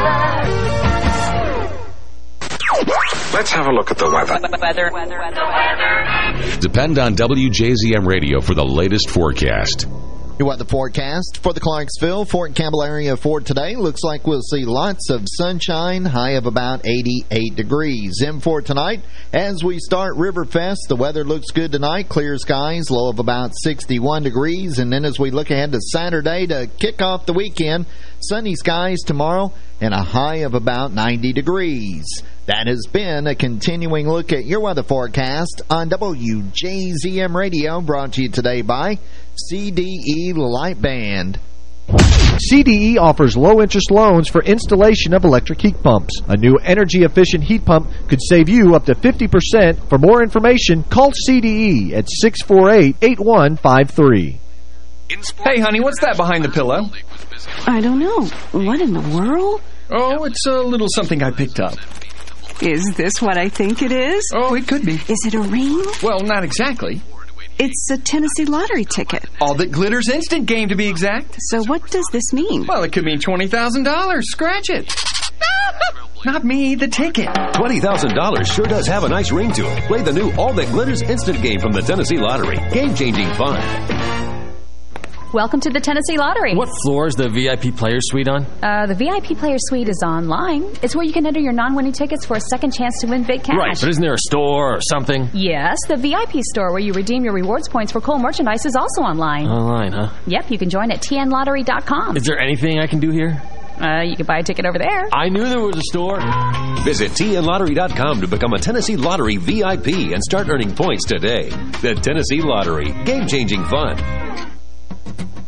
Let's have a look at the weather. Weather. Weather. Weather. Depend on WJZM Radio for the latest forecast. Your weather forecast for the Clarksville, Fort Campbell area for today. Looks like we'll see lots of sunshine, high of about 88 degrees. In for tonight, as we start Riverfest, the weather looks good tonight. Clear skies, low of about 61 degrees. And then as we look ahead to Saturday to kick off the weekend, sunny skies tomorrow and a high of about 90 degrees. That has been a continuing look at your weather forecast on WJZM Radio, brought to you today by CDE Light Band. CDE offers low-interest loans for installation of electric heat pumps. A new energy-efficient heat pump could save you up to 50%. For more information, call CDE at 648-8153. Hey, honey, what's that behind the pillow? I don't know. What in the world? Oh, it's a little something I picked up. Is this what I think it is? Oh, it could be. Is it a ring? Well, not exactly. It's a Tennessee lottery ticket. All that glitters instant game, to be exact. So what does this mean? Well, it could mean $20,000. Scratch it. Not me, the ticket. $20,000 sure does have a nice ring to it. Play the new All That Glitters instant game from the Tennessee Lottery. Game-changing fun. Welcome to the Tennessee Lottery. What floor is the VIP Player Suite on? Uh, the VIP Player Suite is online. It's where you can enter your non-winning tickets for a second chance to win big cash. Right, but isn't there a store or something? Yes, the VIP store where you redeem your rewards points for cool merchandise is also online. Online, huh? Yep, you can join at tnlottery.com. Is there anything I can do here? Uh, you can buy a ticket over there. I knew there was a store. Visit tnlottery.com to become a Tennessee Lottery VIP and start earning points today. The Tennessee Lottery. Game-changing fun.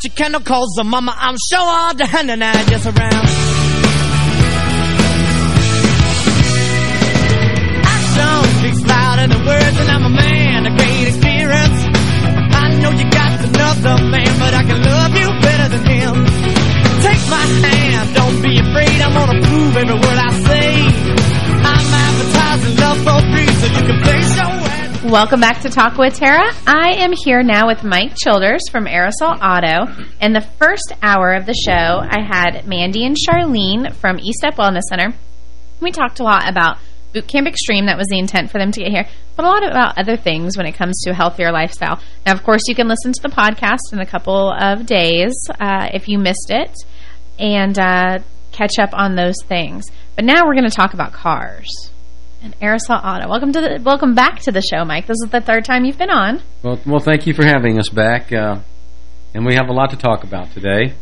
Light your candle, the mama, I'm sure all the hand and I just around. Action speaks louder than words, and I'm a man of great experience. I know you got another man, but I can love you better than him. Take my hand, don't be afraid. I'm gonna prove every word I say. I'm advertising love for free, so you can place your. Welcome back to Talk with Tara. I am here now with Mike Childers from Air Assault Auto. In the first hour of the show, I had Mandy and Charlene from eStep Wellness Center. We talked a lot about Boot Camp Extreme. That was the intent for them to get here. But a lot about other things when it comes to a healthier lifestyle. Now, of course, you can listen to the podcast in a couple of days uh, if you missed it and uh, catch up on those things. But now we're going to talk about cars and Air Assault Auto. Welcome to the welcome back to the show, Mike. This is the third time you've been on. Well, well, thank you for having us back, uh, and we have a lot to talk about today.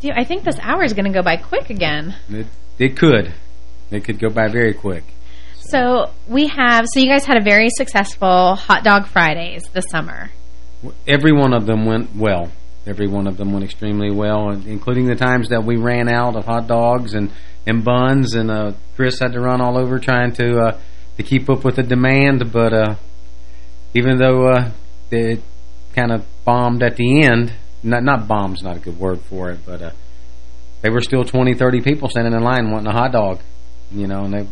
Dude, I think this hour is going to go by quick again. It, it could. It could go by very quick. So we have, so you guys had a very successful Hot Dog Fridays this summer. Every one of them went well. Every one of them went extremely well, including the times that we ran out of hot dogs and, and buns, and uh, Chris had to run all over trying to uh, to keep up with the demand. But uh, even though uh, it kind of bombed at the end. Not not bombs, not a good word for it, but uh, they were still 20, 30 people standing in line wanting a hot dog. You know, and they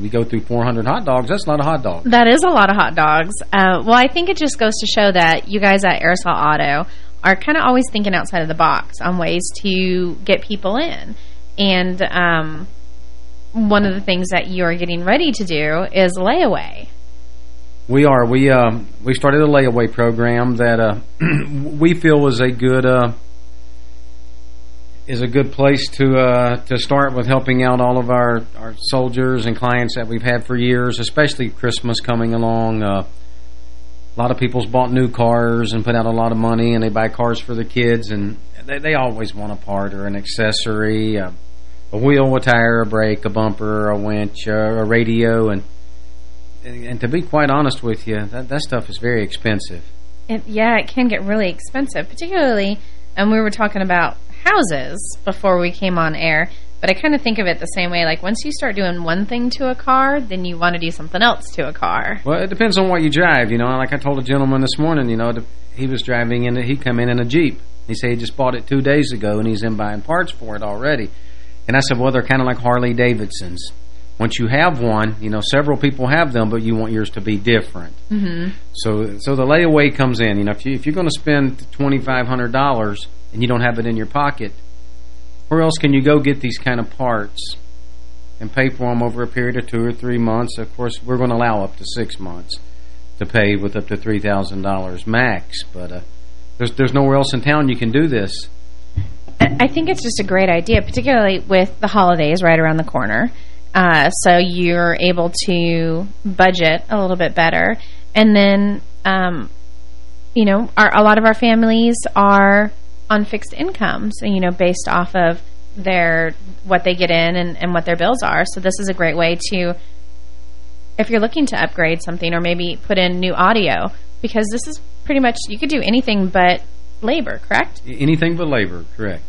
we go through 400 hot dogs. That's a lot of hot dogs. That is a lot of hot dogs. Uh, well, I think it just goes to show that you guys at Air Assault Auto are kind of always thinking outside of the box on ways to get people in. And um, one of the things that you're getting ready to do is layaway. We are. We um, we started a layaway program that uh, we feel was a good uh, is a good place to uh, to start with helping out all of our our soldiers and clients that we've had for years, especially Christmas coming along. A lot of people's bought new cars and put out a lot of money, and they buy cars for their kids, and they, they always want a part or an accessory, a, a wheel, a tire, a brake, a bumper, a winch, a, a radio, and and to be quite honest with you, that, that stuff is very expensive. It, yeah, it can get really expensive, particularly, and we were talking about houses before we came on air, but I kind of think of it the same way. Like, once you start doing one thing to a car, then you want to do something else to a car. Well, it depends on what you drive, you know. Like I told a gentleman this morning, you know, he was driving in, he come in in a Jeep. He said he just bought it two days ago, and he's in buying parts for it already. And I said, well, they're kind of like Harley-Davidsons. Once you have one, you know, several people have them, but you want yours to be different. Mm -hmm. So so the layaway comes in. You know, if, you, if you're going to spend $2,500 and you don't have it in your pocket, where else can you go get these kind of parts and pay for them over a period of two or three months? Of course, we're going to allow up to six months to pay with up to $3,000 max, but uh, there's, there's nowhere else in town you can do this. I think it's just a great idea, particularly with the holidays right around the corner. Uh, so you're able to budget a little bit better. And then, um, you know, our, a lot of our families are on fixed incomes, you know, based off of their what they get in and, and what their bills are. So this is a great way to, if you're looking to upgrade something or maybe put in new audio, because this is pretty much, you could do anything but labor, correct? Anything but labor, correct.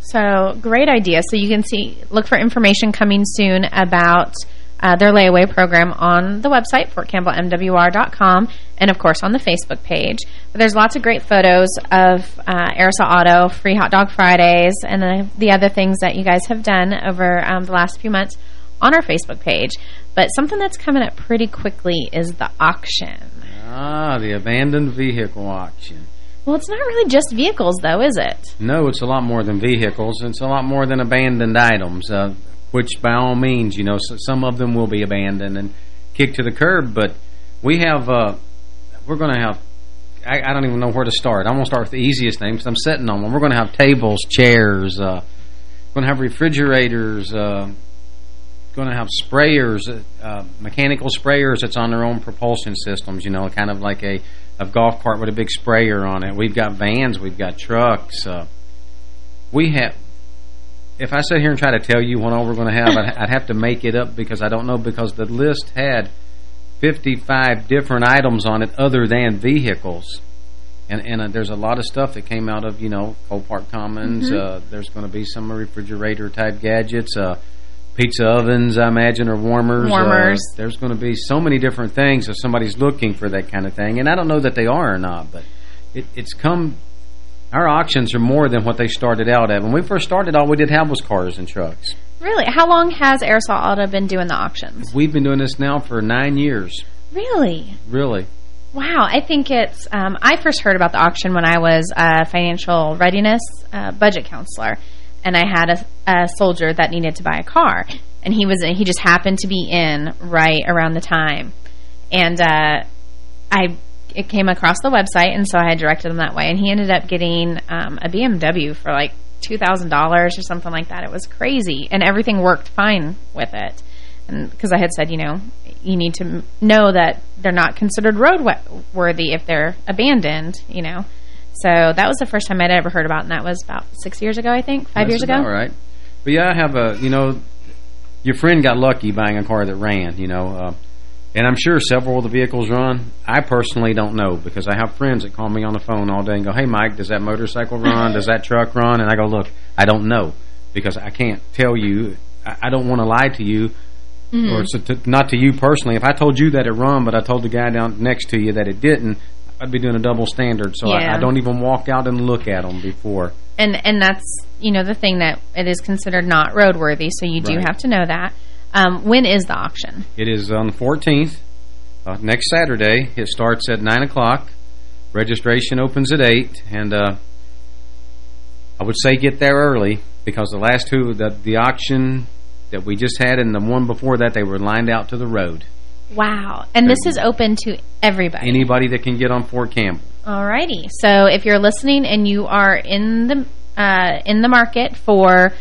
So great idea. So you can see, look for information coming soon about uh, their layaway program on the website, FortCampbellMWR.com, and of course on the Facebook page. But there's lots of great photos of uh, Air Assault Auto, Free Hot Dog Fridays, and the, the other things that you guys have done over um, the last few months on our Facebook page. But something that's coming up pretty quickly is the auction. Ah, the abandoned vehicle auction. Well, it's not really just vehicles, though, is it? No, it's a lot more than vehicles. It's a lot more than abandoned items, uh, which by all means, you know, so some of them will be abandoned and kicked to the curb. But we have, uh, we're going to have, I, I, don't even know where to start. I'm going to start with the easiest thing because I'm sitting on one. We're going to have tables, chairs, uh, going to have refrigerators, uh, going to have sprayers, uh, mechanical sprayers that's on their own propulsion systems, you know, kind of like a a golf cart with a big sprayer on it. We've got vans. We've got trucks. Uh, we have... If I sit here and try to tell you what all we're going to have, I'd, I'd have to make it up because I don't know because the list had 55 different items on it other than vehicles. And, and uh, there's a lot of stuff that came out of, you know, Cole Park Commons. Mm -hmm. uh, there's going to be some refrigerator-type gadgets. Uh, pizza ovens, I imagine, or warmers. Warmers. Uh, there's going to be so many different things if somebody's looking for that kind of thing. And I don't know that they are or not, but it, it's come... Our auctions are more than what they started out at. When we first started, all we did have was cars and trucks. Really? How long has Air Assault Auto been doing the auctions? We've been doing this now for nine years. Really? Really. Wow, I think it's... Um, I first heard about the auction when I was a financial readiness uh, budget counselor and I had a, a soldier that needed to buy a car, and he was he just happened to be in right around the time, and uh, I it came across the website, and so I had directed him that way, and he ended up getting um, a BMW for like two thousand dollars or something like that. It was crazy, and everything worked fine with it, and because I had said, you know, you need to know that they're not considered roadworthy if they're abandoned, you know. So that was the first time I'd ever heard about, and that was about six years ago, I think, five That's years ago. All right. But yeah, I have a, you know, your friend got lucky buying a car that ran, you know, uh, and I'm sure several of the vehicles run. I personally don't know because I have friends that call me on the phone all day and go, hey, Mike, does that motorcycle run? does that truck run? And I go, look, I don't know because I can't tell you. I, I don't want to lie to you. Mm -hmm. or so to, not to you personally. If I told you that it run, but I told the guy down next to you that it didn't, I'd be doing a double standard, so Yeah. I, I don't even walk out and look at them before. And and that's, you know, the thing that it is considered not roadworthy, so you do Right. have to know that. Um, when is the auction? It is on the 14th, uh, next Saturday. It starts at 9 o'clock. Registration opens at 8, and uh, I would say get there early because the last two, the, the auction that we just had and the one before that, they were lined out to the road. Wow. And this is open to everybody. Anybody that can get on Fort Campbell. Alrighty. So if you're listening and you are in the uh, in the market for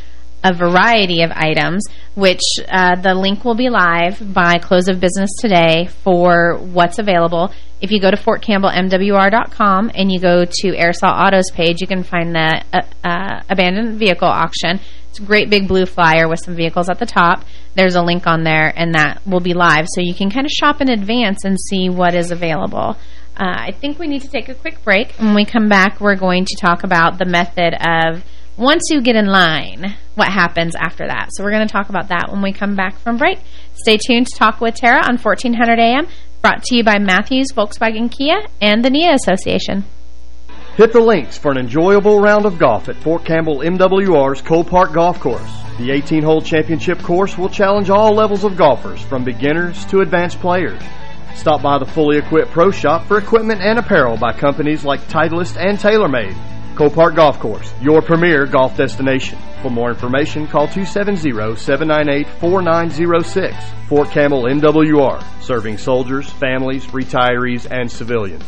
a variety of items, which uh, the link will be live by close of business today for what's available. If you go to FortCampbellMWR.com and you go to Air Assault Autos page, you can find the uh, uh, abandoned vehicle auction. It's a great big blue flyer with some vehicles at the top. There's a link on there, and that will be live. So you can kind of shop in advance and see what is available. Uh, I think we need to take a quick break. When we come back, we're going to talk about the method of once you get in line, what happens after that. So we're going to talk about that when we come back from break. Stay tuned to Talk with Tara on 1400 AM, brought to you by Matthews Volkswagen Kia and the NIA Association. Hit the links for an enjoyable round of golf at Fort Campbell MWR's Cole Park Golf Course. The 18-hole championship course will challenge all levels of golfers, from beginners to advanced players. Stop by the fully equipped pro shop for equipment and apparel by companies like Titleist and TaylorMade. Cole Park Golf Course, your premier golf destination. For more information, call 270-798-4906. Fort Campbell MWR, serving soldiers, families, retirees, and civilians.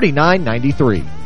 931-906-3993.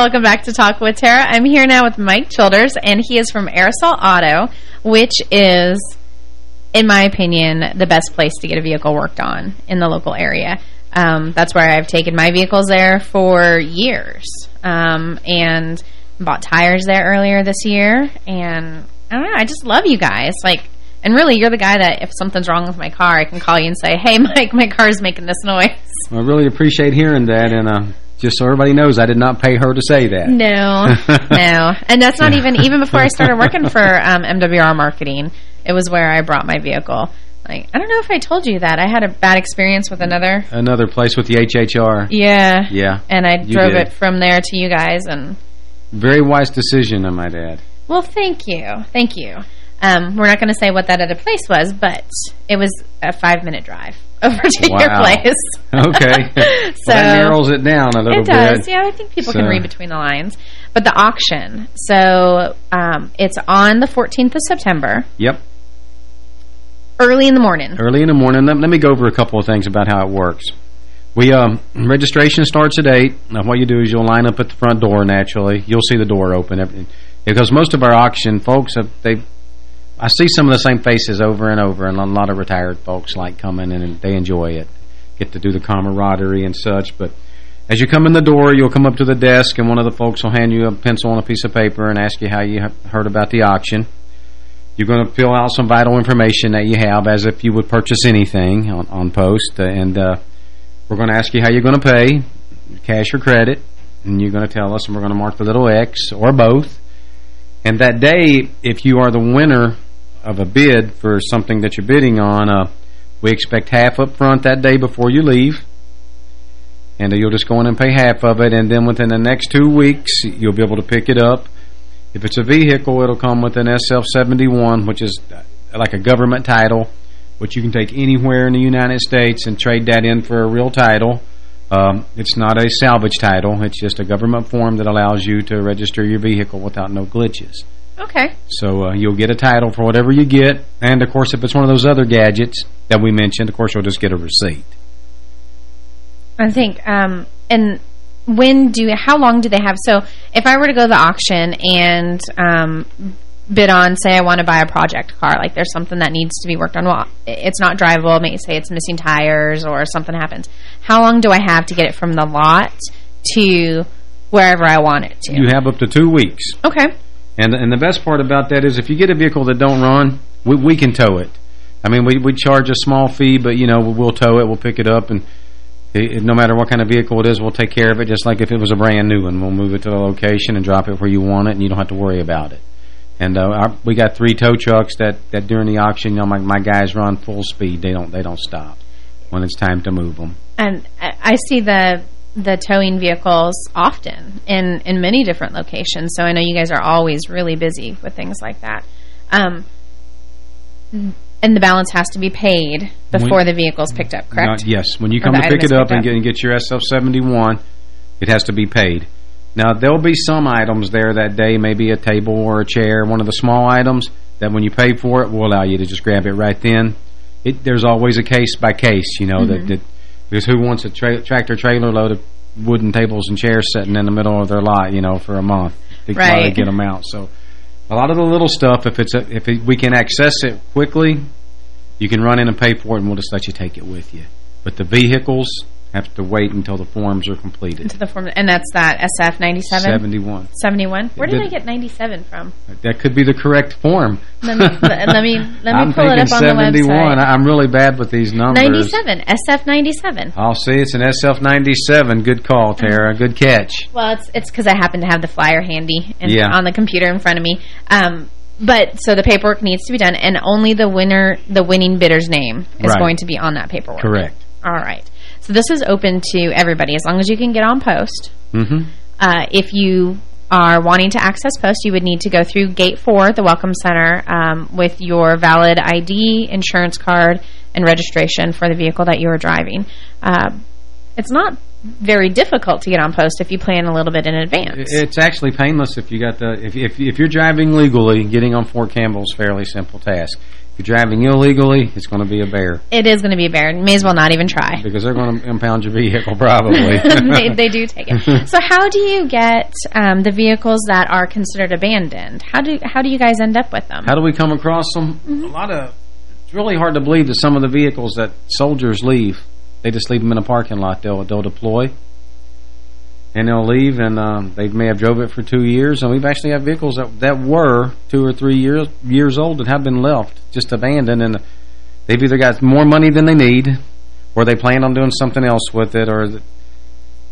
Welcome back to Talk with Tara. I'm here now with Mike Childers, and he is from Air Assault Auto, which is, in my opinion, the best place to get a vehicle worked on in the local area. Um, that's where I've taken my vehicles there for years, um, and bought tires there earlier this year. And I don't know, I just love you guys. Like, and really, you're the guy that if something's wrong with my car, I can call you and say, "Hey, Mike, my car's making this noise." I really appreciate hearing that, and uh, Just so everybody knows, I did not pay her to say that. No, no. And that's not even, even before I started working for um, MWR Marketing, it was where I brought my vehicle. Like, I don't know if I told you that. I had a bad experience with another. Another place with the HHR. Yeah. Yeah. And I drove it from there to you guys. and Very wise decision, I might add. Well, thank you. Thank you. Um, we're not going to say what that other place was, but it was a five-minute drive over to your Wow. place. Okay. So- well, that narrows it down a little bit. it does. bit. Yeah, I think people can read between the lines. But the auction, so um, it's on the 14th of September, Yep. early in the morning. Early in the morning. Let, let me go over a couple of things about how it works. We um, Registration starts at 8. Now, what you do is you'll line up at the front door naturally. You'll see the door open. Because most of our auction folks, have, they, I see some of the same faces over and over, and a lot of retired folks like coming in and they enjoy it. Get to do the camaraderie and such. But as you come in the door, you'll come up to the desk, and one of the folks will hand you a pencil and a piece of paper and ask you how you heard about the auction. You're going to fill out some vital information that you have as if you would purchase anything on, on post. And uh, we're going to ask you how you're going to pay, cash or credit. And you're going to tell us, and we're going to mark the little X or both. And that day, if you are the winner of a bid for something that you're bidding on, uh, we expect half up front that day before you leave. And uh, you'll just go in and pay half of it. And then within the next two weeks, you'll be able to pick it up. If it's a vehicle, it'll come with an SF-71, which is like a government title, which you can take anywhere in the United States and trade that in for a real title. Um, it's not a salvage title. It's just a government form that allows you to register your vehicle without no glitches. Okay. So uh, you'll get a title for whatever you get. And, of course, if it's one of those other gadgets that we mentioned, of course, you'll just get a receipt. I think, um, and when do, how long do they have? So if I were to go to the auction and um, bid on, say I want to buy a project car, like there's something that needs to be worked on, well, it's not drivable, maybe say it's missing tires or something happens. How long do I have to get it from the lot to wherever I want it to? You have up to two weeks. Okay. And and the best part about that is if you get a vehicle that don't run, we we can tow it. I mean, we we charge a small fee, but you know we'll tow it, we'll pick it up, and it, no matter what kind of vehicle it is, we'll take care of it. Just like if it was a brand new one, we'll move it to the location and drop it where you want it, and you don't have to worry about it. And uh, our, we got three tow trucks that that during the auction, you know, my my guys run full speed. They don't they don't stop when it's time to move them. And I see the the towing vehicles often in in many different locations. So I know you guys are always really busy with things like that. Um, and the balance has to be paid before When- the vehicle's picked up, correct? No, yes. When you come to pick it up and get, and get your SF-71, it has to be paid. Now, there'll be some items there that day, maybe a table or a chair, one of the small items, that when you pay for it, will allow you to just grab it right then. It, there's always a case by case, you know, Mhm. that, that because who wants a tra tractor trailer load of wooden tables and chairs sitting in the middle of their lot, you know, for a month to Right. get them out. So a lot of the little stuff, if it's a, if it, we can access it quickly, you can run in and pay for it, and we'll just let you take it with you. But the vehicles have to wait until the forms are completed. To the form, and that's that SF 97? 71. 71? Where did Did- I get 97 from? That could be the correct form. Let me, let, me, let me pull it up on the 71. website. I- I'm really bad with these numbers. 97, SF 97. I'll see. It's an SF97. Good call, Tara. Good catch. Well, it's it's because I happen to have the flyer handy and Yeah. on the computer in front of me. Um, but so the paperwork needs to be done, and only the winner, the winning bidder's name is Right. going to be on that paperwork. Correct. All right. So this is open to everybody as long as you can get on post. Mm-hmm. Uh, if you are wanting to access post, you would need to go through Gate 4, the Welcome Center, um, with your valid ID, insurance card, and registration for the vehicle that you are driving. Uh, it's not very difficult to get on post if you plan a little bit in advance. It's actually painless if you got the if if if you're driving legally, getting on Fort Campbell is fairly simple task. If you're driving illegally, it's going to be a bear It is going to be a bear. May as well not even try. because they're going to impound your vehicle probably. they, they do take it. So how do you get um, the vehicles that are considered abandoned? How do how do you guys end up with them? How do we come across them? Mm-hmm. A lot of it's really hard to believe that some of the vehicles that soldiers leave, they just leave them in a parking lot. They'll they'll deploy and they'll leave, and um, they may have drove it for two years. And we've actually had vehicles that that were two or three years years old that have been left just abandoned, and they've either got more money than they need, or they plan on doing something else with it, or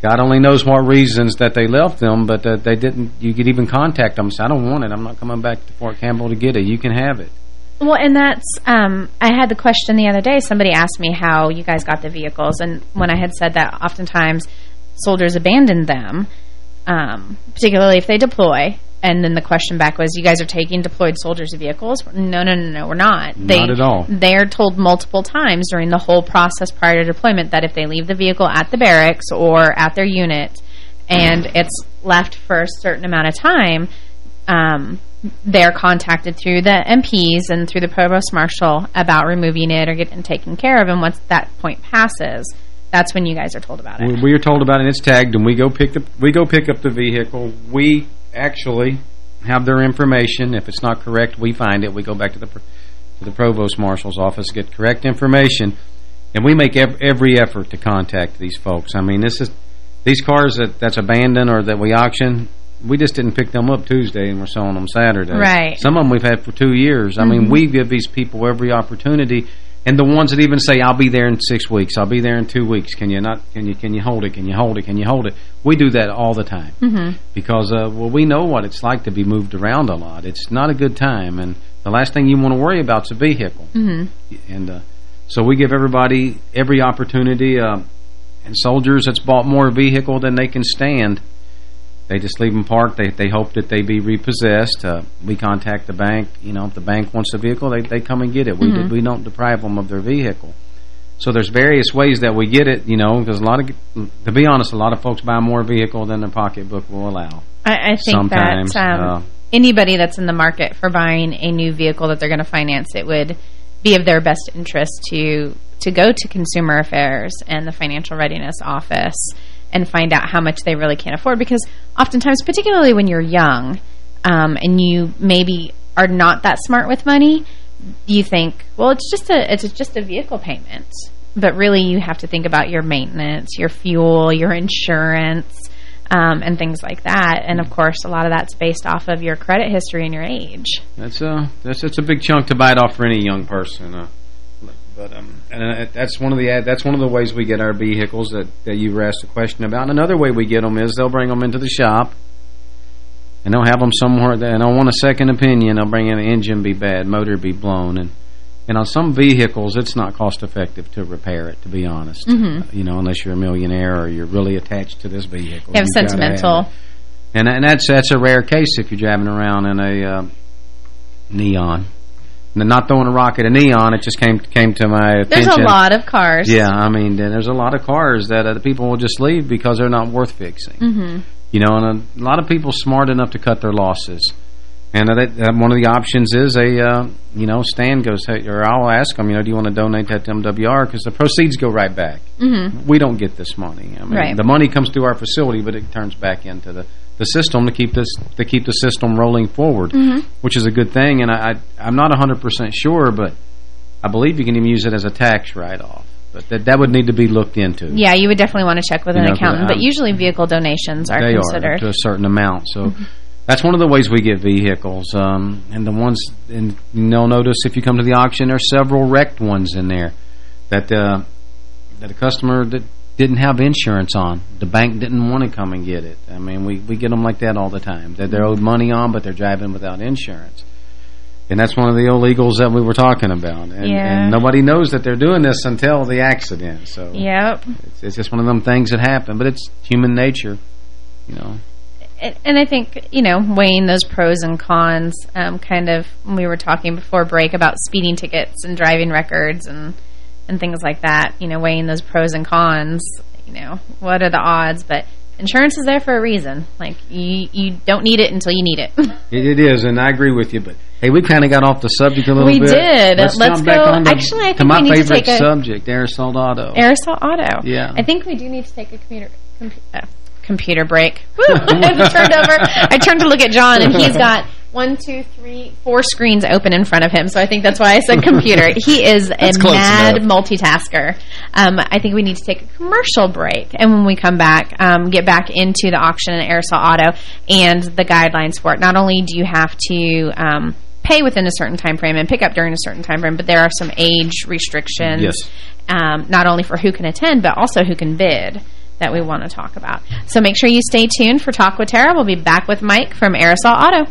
God only knows what reasons that they left them, but uh, they didn't. You could even contact them and say, I don't want it. I'm not coming back to Fort Campbell to get it. You can have it. Well, and that's, um, I had the question the other day. Somebody asked me how you guys got the vehicles. And when I had said that oftentimes soldiers abandon them, um, particularly if they deploy. And then the question back was, you guys are taking deployed soldiers' vehicles? No, no, no, no, we're not. Not they, at all. They're told multiple times during the whole process prior to deployment that if they leave the vehicle at the barracks or at their unit and it's left for a certain amount of time, um, they're contacted through the MPs and through the provost marshal about removing it or getting taken care of. And once that point passes, that's when you guys are told about it. We, are told about it. and It's tagged, and we go pick the we go pick up the vehicle. We actually have their information. If it's not correct, we find it. We go back to the to the provost marshal's office, get correct information, and we make ev every effort to contact these folks. I mean, this is these cars that that's abandoned or that we auction. We just didn't pick them up Tuesday and we're selling them Saturday. Right. Some of them we've had for two years. I Mhm. mean, we give these people every opportunity. And the ones that even say, I'll be there in six weeks, I'll be there in two weeks, can you not, can you, can you hold it, can you hold it, can you hold it? We do that all the time. Mm-hmm. Because, uh, well, we know what it's like to be moved around a lot. It's not a good time, and the last thing you want to worry about is a vehicle. Mm-hmm. And uh, so we give everybody every opportunity, uh, and soldiers that's bought more vehicle than they can stand, they just leave them parked. They they hope that they be repossessed. Uh, we contact the bank. You know, if the bank wants the vehicle, they they come and get it. We Mhm. we don't deprive them of their vehicle. So there's various ways that we get it. You know, because a lot of to be honest, a lot of folks buy more vehicle than their pocketbook will allow. I, I think Sometimes, that um, uh, anybody that's in the market for buying a new vehicle that they're going to finance, it would be of their best interest to to go to Consumer Affairs and the Financial Readiness Office and find out how much they really can afford. Because oftentimes, particularly when you're young um, and you maybe are not that smart with money, you think, well, it's just a it's just a vehicle payment. But really, you have to think about your maintenance, your fuel, your insurance, um, and things like that. And, of course, a lot of that's based off of your credit history and your age. That's a that's that's a big chunk to bite off for any young person. Uh, but um, and uh, that's one of the that's one of the ways we get our vehicles that that you were asked a question about. And another way we get them is they'll bring them into the shop, and they'll have them somewhere. That, and I want a second opinion. They'll bring in an engine be bad, motor be blown, and and on some vehicles it's not cost effective to repair it. To be honest, Mhm. you know, unless you're a millionaire or you're really attached to this vehicle, You have sentimental. have. And and that's that's a rare case if you're driving around in a uh, neon. And not throwing a rock at a neon, it just came came to my attention. There's a lot of cars. Yeah, I mean, there's a lot of cars that uh, the people will just leave because they're not worth fixing. Mm-hmm. You know, and a, a lot of people smart enough to cut their losses. And that, one of the options is a, uh, you know, Stan goes, hey, or I'll ask them, you know, do you want to donate that to MWR? Because the proceeds go right back. Mm-hmm. We don't get this money. I mean, Right. the money comes through our facility, but it turns back into the, the system to keep this to keep the system rolling forward, Mhm. which is a good thing. And I, I I'm not 100 percent sure, but I believe you can even use it as a tax write-off. But that that would need to be looked into. Yeah, you would definitely want to check with You an know, accountant, but usually vehicle donations are they considered. are to a certain amount. So Mhm. that's one of the ways we get vehicles. Um, and the ones, and you'll notice if you come to the auction, there are several wrecked ones in there that uh, that a customer that didn't have insurance on. The bank didn't want to come and get it. I mean, we, we get them like that all the time. That they're owed money on, but they're driving without insurance. And that's one of the illegals that we were talking about. And, Yeah. and nobody knows that they're doing this until the accident. So Yep. it's, it's just one of them things that happen. But it's human nature, you know. And- And I think, you know, weighing those pros and cons, um, kind of, we were talking before break about speeding tickets and driving records and, and things like that, you know, weighing those pros and cons, you know, what are the odds? But insurance is there for a reason. Like, you, you don't need it until you need it. It, it is, and I agree with you. But hey, we kind of got off the subject a little We bit. We did. Let's, Let's go- to, actually, I think my we need to take a- subject, Air Assault Auto. Aerosol Auto. Yeah. I think we do need to take a computer compu uh, computer break. Woo! I turned over. I turned to look at John, and he's got one, two, three, four screens open in front of him. So I think that's why I said computer. he is a mad enough. multitasker. Um, I think we need to take a commercial break, and when we come back, um, get back into the auction and Air Assault Auto and the guidelines for it. Not only do you have to um, pay within a certain time frame and pick up during a certain time frame, but there are some age restrictions Yes. um, not only for who can attend, but also who can bid. that we want to talk about. So make sure you stay tuned for Talk with Tara. We'll be back with Mike from Air Assault Auto.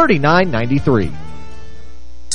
3993.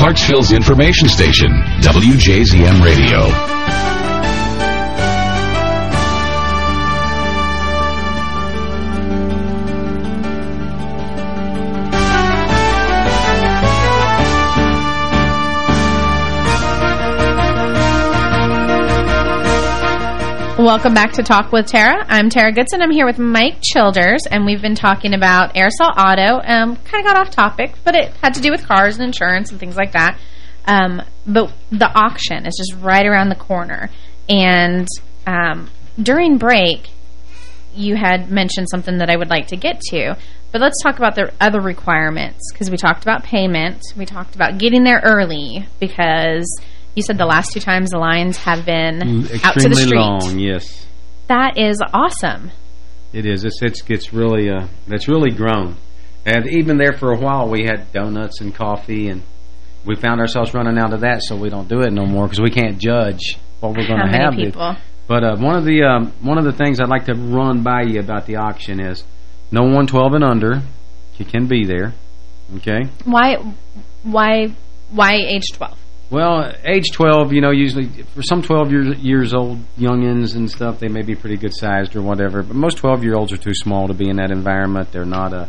Clarksville's information station, WJZM Radio. Welcome back to Talk with Tara. I'm Tara Goodson. I'm here with Mike Childers, and we've been talking about Air Assault Auto. Um, kind of got off topic, but it had to do with cars and insurance and things like that. Um, but the auction is just right around the corner. And um, during break, you had mentioned something that I would like to get to. But let's talk about the other requirements, because we talked about payment. We talked about getting there early, because you said the last two times the lines have been out to the Extremely street. long, yes. That is awesome. It is. It's, it's gets really uh, it's really grown, and even there for a while we had donuts and coffee, and we found ourselves running out of that, so we don't do it no more because we can't judge what we're going to have. people? But uh, one of the um, one of the things I'd like to run by you about the auction is no one 12 and under you can be there. Okay. Why, why, why age 12? Well, age 12, you know, usually for some 12 years, years old youngins and stuff, they may be pretty good sized or whatever. But most 12 year olds are too small to be in that environment. They're not a,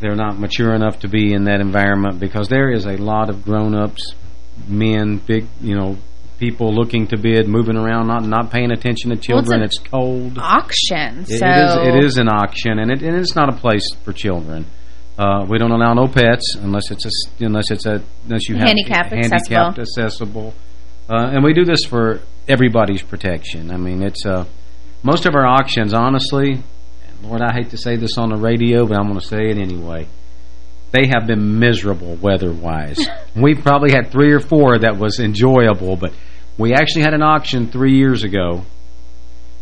they're not mature enough to be in that environment because there is a lot of grown ups, men, big, you know, people looking to bid, moving around, not not paying attention to Well, it's children. it's cold. Auction, It- so... it is it is an auction, and it and it's not a place for children. Uh, we don't allow no pets unless it's a unless it's a unless you have Handicapped handicapped accessible. Uh, and we do this for everybody's protection. I mean, it's uh, most of our auctions, honestly. Lord, I hate to say this on the radio, but I'm going to say it anyway. They have been miserable weather-wise. we probably had three or four that was enjoyable, but we actually had an auction three years ago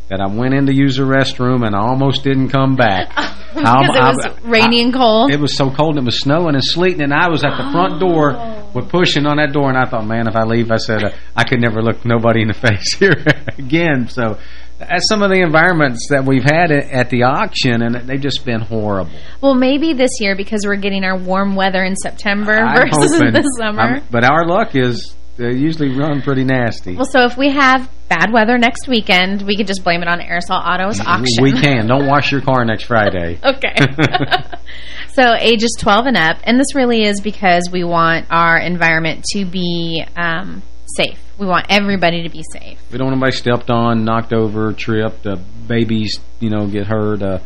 that I went in to use the restroom and I almost didn't come back. Because it was rainy and cold? It was so cold and it was snowing and sleeting and I was at the front door were pushing on that door, and I thought, man, if I leave, I said, uh, I could never look nobody in the face here again. So that's some of the environments that we've had at, at the auction, and they've just been horrible. Well, maybe this year because we're getting our warm weather in September I'm versus hoping- the summer. I'm- but our luck is they usually run pretty nasty. well, so if we have bad weather next weekend, we could just blame it on Air Assault Autos auction. We can. Don't wash your car next Friday. Okay. so ages 12 and up, and this really is because we want our environment to be um, safe. We want everybody to be safe. We don't want anybody stepped on, knocked over, tripped, uh, babies, you know, get hurt. Uh,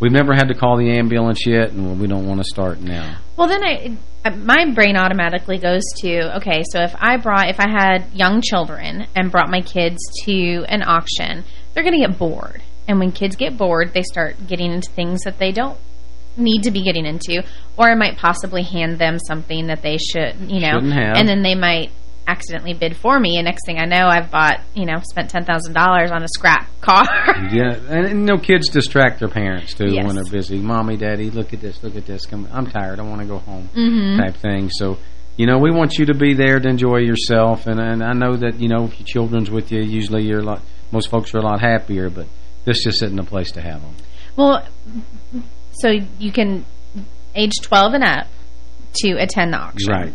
we've never had to call the ambulance yet, and we don't want to start now. Well, then I, my brain automatically goes to, okay, so if I brought, if I had young children and brought my kids to an auction, they're going to get bored. And when kids get bored, they start getting into things that they don't need to be getting into, or I might possibly hand them something that they should, you know, and then they might accidentally bid for me, and next thing I know, I've bought, you know, spent $10,000 on a scrap car. Yeah, and, and know, kids distract their parents, too, Yes. when they're busy. Mommy, Daddy, look at this, look at this. Come, I'm tired. I want to go home Mhm. type thing. So, you know, we want you to be there to enjoy yourself. And, and I know that, you know, if your children's with you, usually you're a lot, most folks are a lot happier, but this just isn't a place to have them. Well, so you can age 12 and up to attend the auction. Right.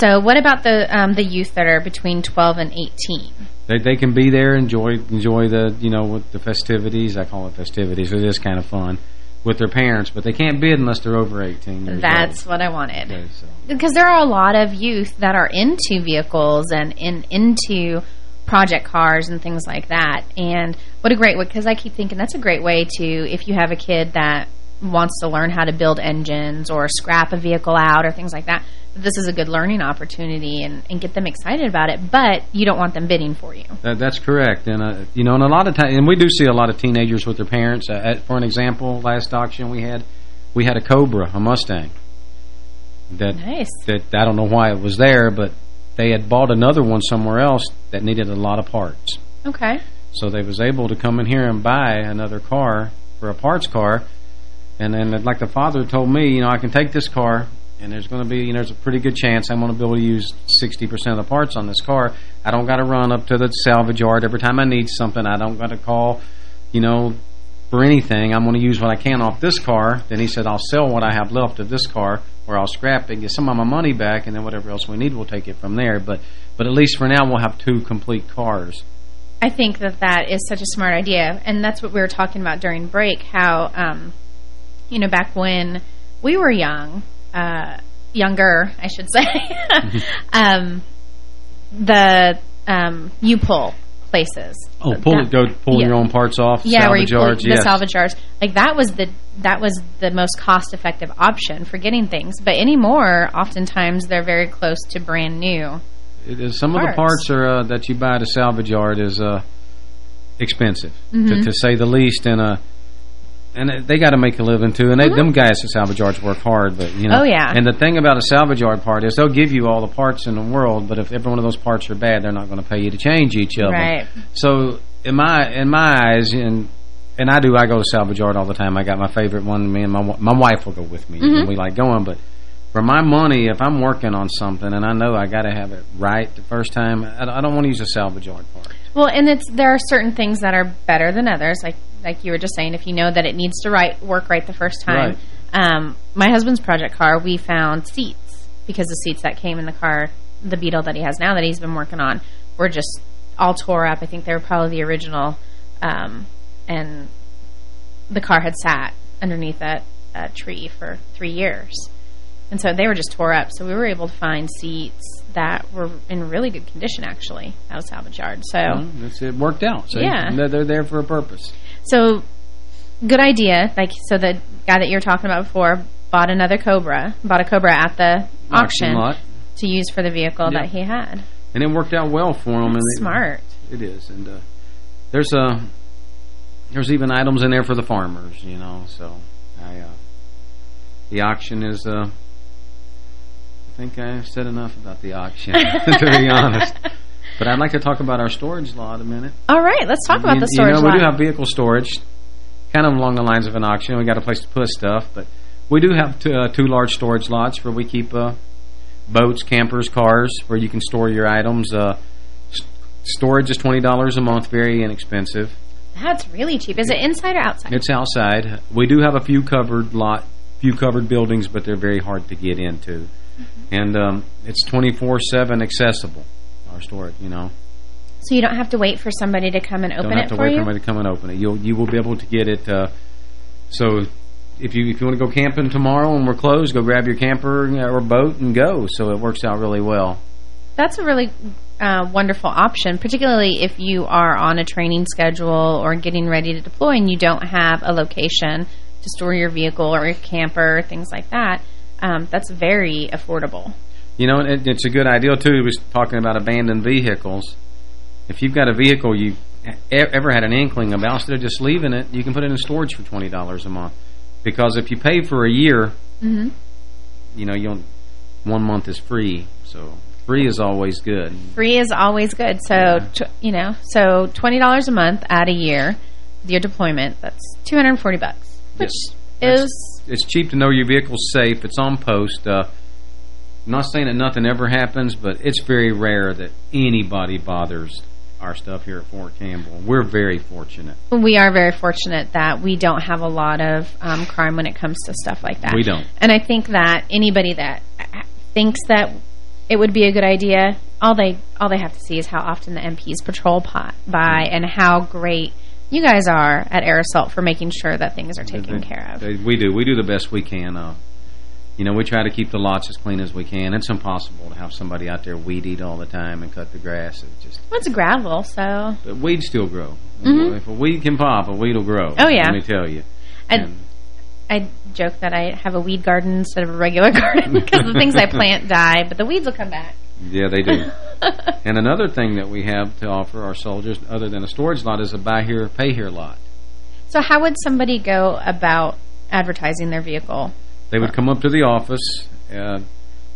So what about the um, the youth that are between 12 and 18? They they can be there, enjoy enjoy the you know with the festivities. I call it festivities. It is kind of fun with their parents, but they can't bid unless they're over 18 years That's what I wanted. Okay, so. Because there are a lot of youth that are into vehicles and in, into project cars and things like that. And what a great way, because I keep thinking that's a great way to, if you have a kid that wants to learn how to build engines or scrap a vehicle out or things like that, this is a good learning opportunity and, and get them excited about it, but you don't want them bidding for you. That, that's correct, and uh, you know, and a lot of times, and we do see a lot of teenagers with their parents. Uh, at, for an example, last auction we had, we had a Cobra, a Mustang. That Nice. that I don't know why it was there, but they had bought another one somewhere else that needed a lot of parts. Okay. So they was able to come in here and buy another car for a parts car. And then, like the father told me, you know, I can take this car, and there's going to be, you know, there's a pretty good chance I'm going to be able to use 60% of the parts on this car. I don't got to run up to the salvage yard every time I need something. I don't got to call, you know, for anything. I'm going to use what I can off this car. Then he said, I'll sell what I have left of this car, or I'll scrap it, get some of my money back, and then whatever else we need, we'll take it from there. But, but at least for now, we'll have two complete cars. I think that that is such a smart idea, and that's what we were talking about during break, how, um, you know, back when we were young, uh, younger, I should say, um, the um, U-Pull places. Oh, pull That- go pull yeah. your own parts off. Yeah, where you pull yards. the yes. salvage yards. Like that was the that was the most cost effective option for getting things. But anymore, oftentimes they're very close to brand new. It is, some of the parts. parts are uh, that you buy at a salvage yard is uh, expensive, to, Mhm. to say the least. And uh, and they got to make a living too. And they, them guys at salvage yards work hard, but you know. Oh, yeah. And the thing about a salvage yard part is they'll give you all the parts in the world, but if every one of those parts are bad, they're not going to pay you to change each of Right. them. So in my in my eyes, and and I do, I go to salvage yard all the time. I got my favorite one. Me and my my wife will go with me, Mhm. and we like going, but. For my money, if I'm working on something and I know I got to have it right the first time, I I don't want to use a salvage yard part. Well, and it's there are certain things that are better than others. Like like you were just saying, if you know that it needs to right work right the first time. Um, my husband's project car, we found seats because the seats that came in the car, the Beetle that he has now that he's been working on, were just all tore up. I think they were probably the original, um, and the car had sat underneath that uh, tree for three years. And so they were just tore up. So we were able to find seats that were in really good condition, actually, at a salvage yard. So, Well, it worked out. So Yeah. they're, they're there for a purpose. So good idea. Like, so the guy that you were talking about before bought another Cobra, bought a Cobra at the Auction to use for the vehicle that he had. And it worked out well for them. and it- Smart. It is. And uh, there's a there's even items in there for the farmers, you know. So I uh, the auction is. Uh, I think I've said enough about the auction, to be honest. But I'd like to talk about our storage lot a minute. All right, let's talk about you, the storage you know, lot. we do have vehicle storage, kind of along the lines of an auction. We got a place to put stuff, but we do have two, uh, two large storage lots where we keep uh, boats, campers, cars, where you can store your items. Uh, storage is $20 a month, very inexpensive. That's really cheap. Is it inside or outside? It's outside. We do have a few covered lot, few covered buildings, but they're very hard to get into. Mm-hmm. And um, it's 24-7 accessible, our it, you know. So you don't have to wait for somebody to come and open don't have it to wait you? for somebody to come and open it. You'll you will be able to get it. Uh, so if you if you want to go camping tomorrow and we're closed, go grab your camper or boat and go. So it works out really well. That's a really uh, wonderful option, particularly if you are on a training schedule or getting ready to deploy and you don't have a location to store your vehicle or your camper, things like that. Um, that's very affordable. You know, it, it's a good idea too. He was talking about abandoned vehicles. If you've got a vehicle you ever had an inkling about, instead of just leaving it, you can put it in storage for twenty dollars a month. Because if you pay for a year, Mm-hmm. you know, you one month is free. So free is always good. Free is always good. So, tw you know, so $20 a month at a year with your deployment, that's 240 bucks, which Yes. is it's cheap to know your vehicle's safe. It's on post. Uh, not saying that nothing ever happens, but it's very rare that anybody bothers our stuff here at Fort Campbell. We're very fortunate. we are very fortunate that we don't have a lot of um, crime when it comes to stuff like that. We don't. And I think that anybody that thinks that it would be a good idea, all they all they have to see is how often the MPs patrol pot by and how great you guys are at Air Assault for making sure that things are taken They- care of. they- we do. We do the best we can. Uh, you know, we try to keep the lots as clean as we can. It's impossible to have somebody out there weed eat all the time and cut the grass. It just Well, it's gravel, so... but weeds still grow. Mhm. If a weed can pop, a weed will grow. Oh, yeah. Let me tell you. I, I joke that I have a weed garden instead of a regular garden because the things I plant die, but the weeds will come back. Yeah, they do. and another thing that we have to offer our soldiers, other than a storage lot, is a buy here, pay here lot. So how would somebody go about advertising their vehicle? They would come up to the office, uh,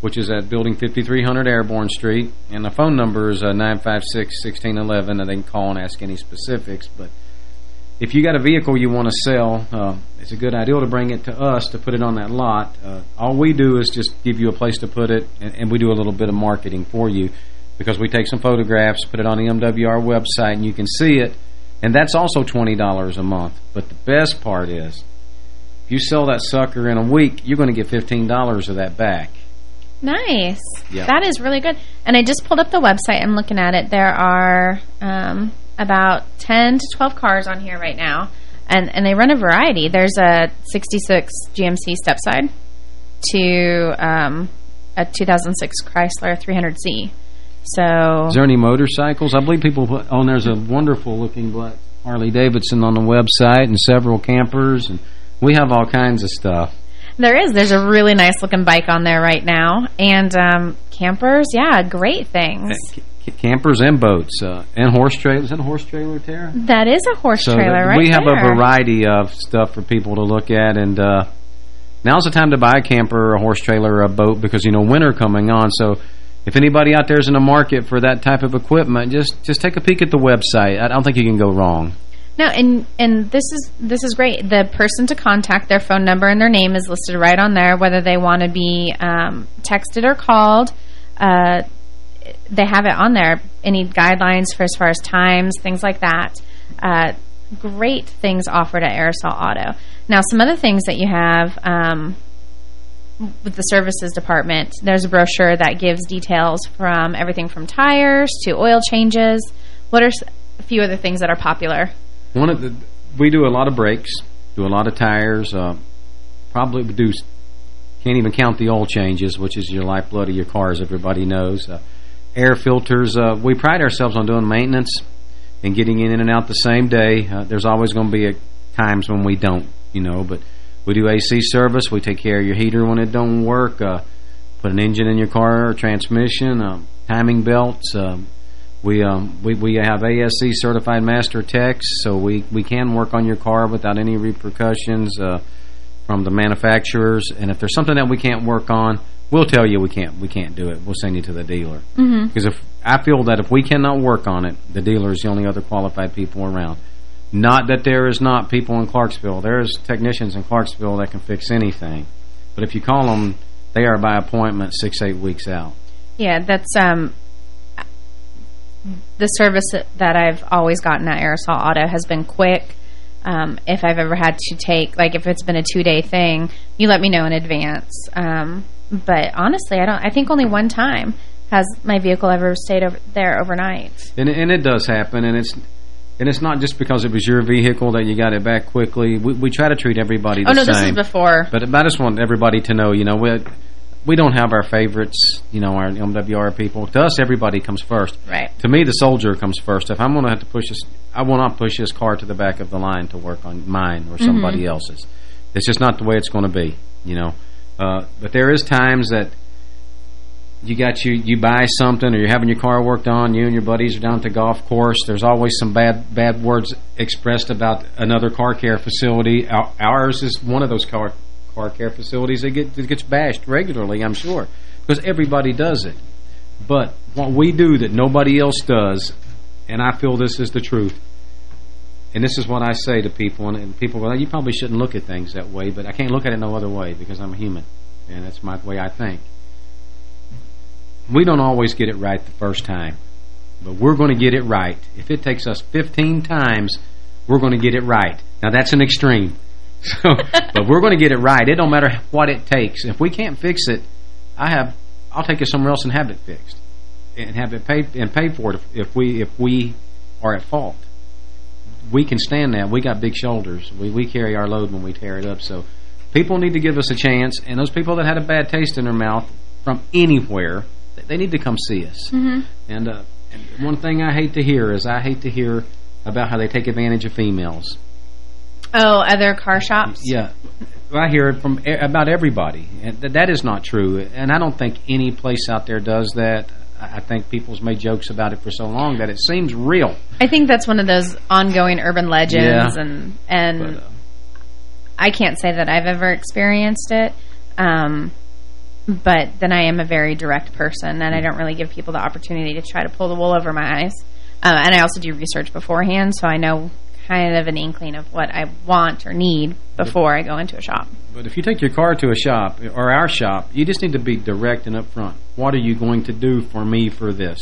which is at Building 5300 Airborne Street, and the phone number is uh, 956-1611, and they can call and ask any specifics. But if you got a vehicle you want to sell, uh, it's a good idea to bring it to us to put it on that lot. Uh, all we do is just give you a place to put it, and, and we do a little bit of marketing for you because we take some photographs, put it on the MWR website, and you can see it. And that's also $20 a month. But the best part is, you sell that sucker in a week, you're going to get $15 of that back. Nice. Yeah. That is really good. And I just pulled up the website. I'm looking at it. There are um, about 10 to 12 cars on here right now. And, and they run a variety. There's a 66 GMC stepside to um, a 2006 Chrysler 300C. So Is there any motorcycles? I believe people put, oh, and there's a wonderful looking black Harley Davidson on the website and several campers. and We have all kinds of stuff. There is. There's a really nice looking bike on there right now. And um, campers, yeah, great things. Campers and boats uh, and horse trailers. Is that a horse trailer, Tara? That is a horse So trailer, right we have there. a variety of stuff for people to look at, and uh, now's the time to buy a camper, a horse trailer, or a boat because you know winter coming on. So if anybody out there is in the market for that type of equipment, just just take a peek at the website. I don't think you can go wrong. No, and and this is this is great. The person to contact, their phone number and their name is listed right on there. Whether they want to be um, texted or called, uh, they have it on there. Any guidelines for as far as times, things like that. Uh, great things offered at Air Assault Auto. Now, some other things that you have um, with the services department. There's a brochure that gives details from everything from tires to oil changes. What are a few other things that are popular? One of the we do a lot of brakes, do a lot of tires. Uh, probably do can't even count the oil changes, which is your lifeblood of your car, as everybody knows. Uh, air filters. Uh, we pride ourselves on doing maintenance and getting in and out the same day. Uh, there's always going to be a, times when we don't, you know, but we do AC service. We take care of your heater when it don't work. Uh, put an engine in your car transmission. Um, timing belts. We um we we have ASE certified master techs, so we we can work on your car without any repercussions uh, from the manufacturers. And if there's something that we can't work on, we'll tell you we can't we can't do it. We'll send you to the dealer. Mhm. Because if I feel that if we cannot work on it, the dealer is the only other qualified people around. Not that there is not people in Clarksville. There's technicians in Clarksville that can fix anything. But if you call them, They are by appointment six, eight weeks out. Yeah, that's um, the service that I've always gotten at Air Assault Auto has been quick. Um, if I've ever had to take, like if it's been a two-day thing, you let me know in advance. Um, but honestly, I don't. I think only one time has my vehicle ever stayed over there overnight. And, and it does happen, and it's and it's not just because it was your vehicle that you got it back quickly. We, we try to treat everybody the oh no, same. this is before. But I just want everybody to know, you know, we we don't have our favorites, you know, our MWR people. To us, everybody comes first. Right. To me, the soldier comes first. If I'm going to have to push this, I will not push this car to the back of the line to work on mine or somebody Mhm. else's. It's just not the way it's going to be, you know. Uh, but there is times that you got you you buy something or you're having your car worked on, you and your buddies are down at the golf course. There's always some bad bad words expressed about another car care facility. Ours is one of those car car care facilities It, get, that gets bashed regularly, I'm sure, because everybody does it. But what we do that nobody else does, and I feel this is the truth, and this is what I say to people, and, and people go, you probably shouldn't look at things that way, but I can't look at it no other way because I'm a human, and that's my way I think. We don't always get it right the first time, but we're going to get it right. If it takes us 15 times, we're going to get it right. Now, that's an extreme. So, but we're going to get it right. It don't matter what it takes. If we can't fix it, I have, I'll take it somewhere else and have it fixed, and have it paid and paid for it if, we if we are at fault. We can stand that. We got big shoulders. We we carry our load when we tear it up. So, people need to give us a chance. And those people that had a bad taste in their mouth from anywhere, they need to come see us. Mhm. And, uh, and one thing I hate to hear is I hate to hear about how they take advantage of females. Oh, other car shops? Yeah. I hear it from about everybody. And th that is not true. And I don't think any place out there does that. I I think people's made jokes about it for so long that it seems real. I think that's one of those ongoing urban legends, Yeah. and and I can't say that I've ever experienced it. Um, but then I am a very direct person, and I don't really give people the opportunity to try to pull the wool over my eyes. Uh, and I also do research beforehand, so I know kind of an inkling of what I want or need before I go into a shop. But if you take your car to a shop, or our shop, you just need to be direct and upfront. What are you going to do for me for this?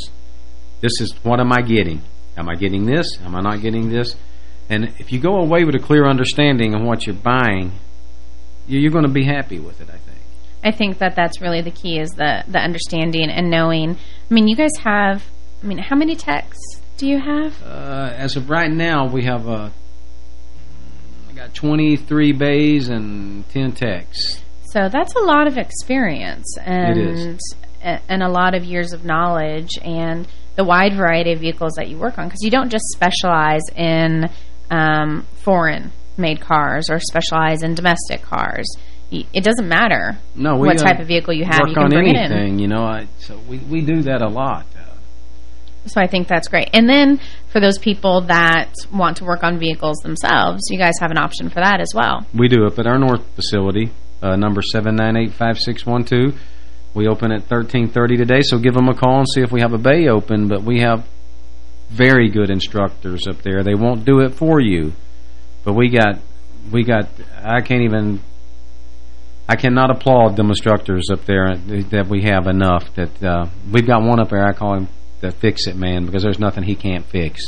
This is, what am I getting? Am I getting this? Am I not getting this? And if you go away with a clear understanding of what you're buying, you- you're going to be happy with it, I think. I think that that's really the key is the the understanding and knowing. I mean, you guys have. I mean, how many techs do you have? Uh, as of right now, we have uh, I got 23 bays and 10 techs. So that's a lot of experience and and a lot of years of knowledge and the wide variety of vehicles that you work on because you don't just specialize in um, foreign made cars or specialize in domestic cars. It doesn't matter No, we what uh, type of vehicle you have. Work You can on bring anything, it in. you know. I, so we we do that a lot. So I think that's great. And then for those people that want to work on vehicles themselves, you guys have an option for that as well. We do up at our north facility, uh, number seven nine eight five six one two. We open at 1330 today, so give them a call and see if we have a bay open. But we have very good instructors up there. They won't do it for you, but we got we got. I can't even. I cannot applaud them instructors up there that we have enough. That uh, we've got one up there. I call him the fix it man because there's nothing he can't fix.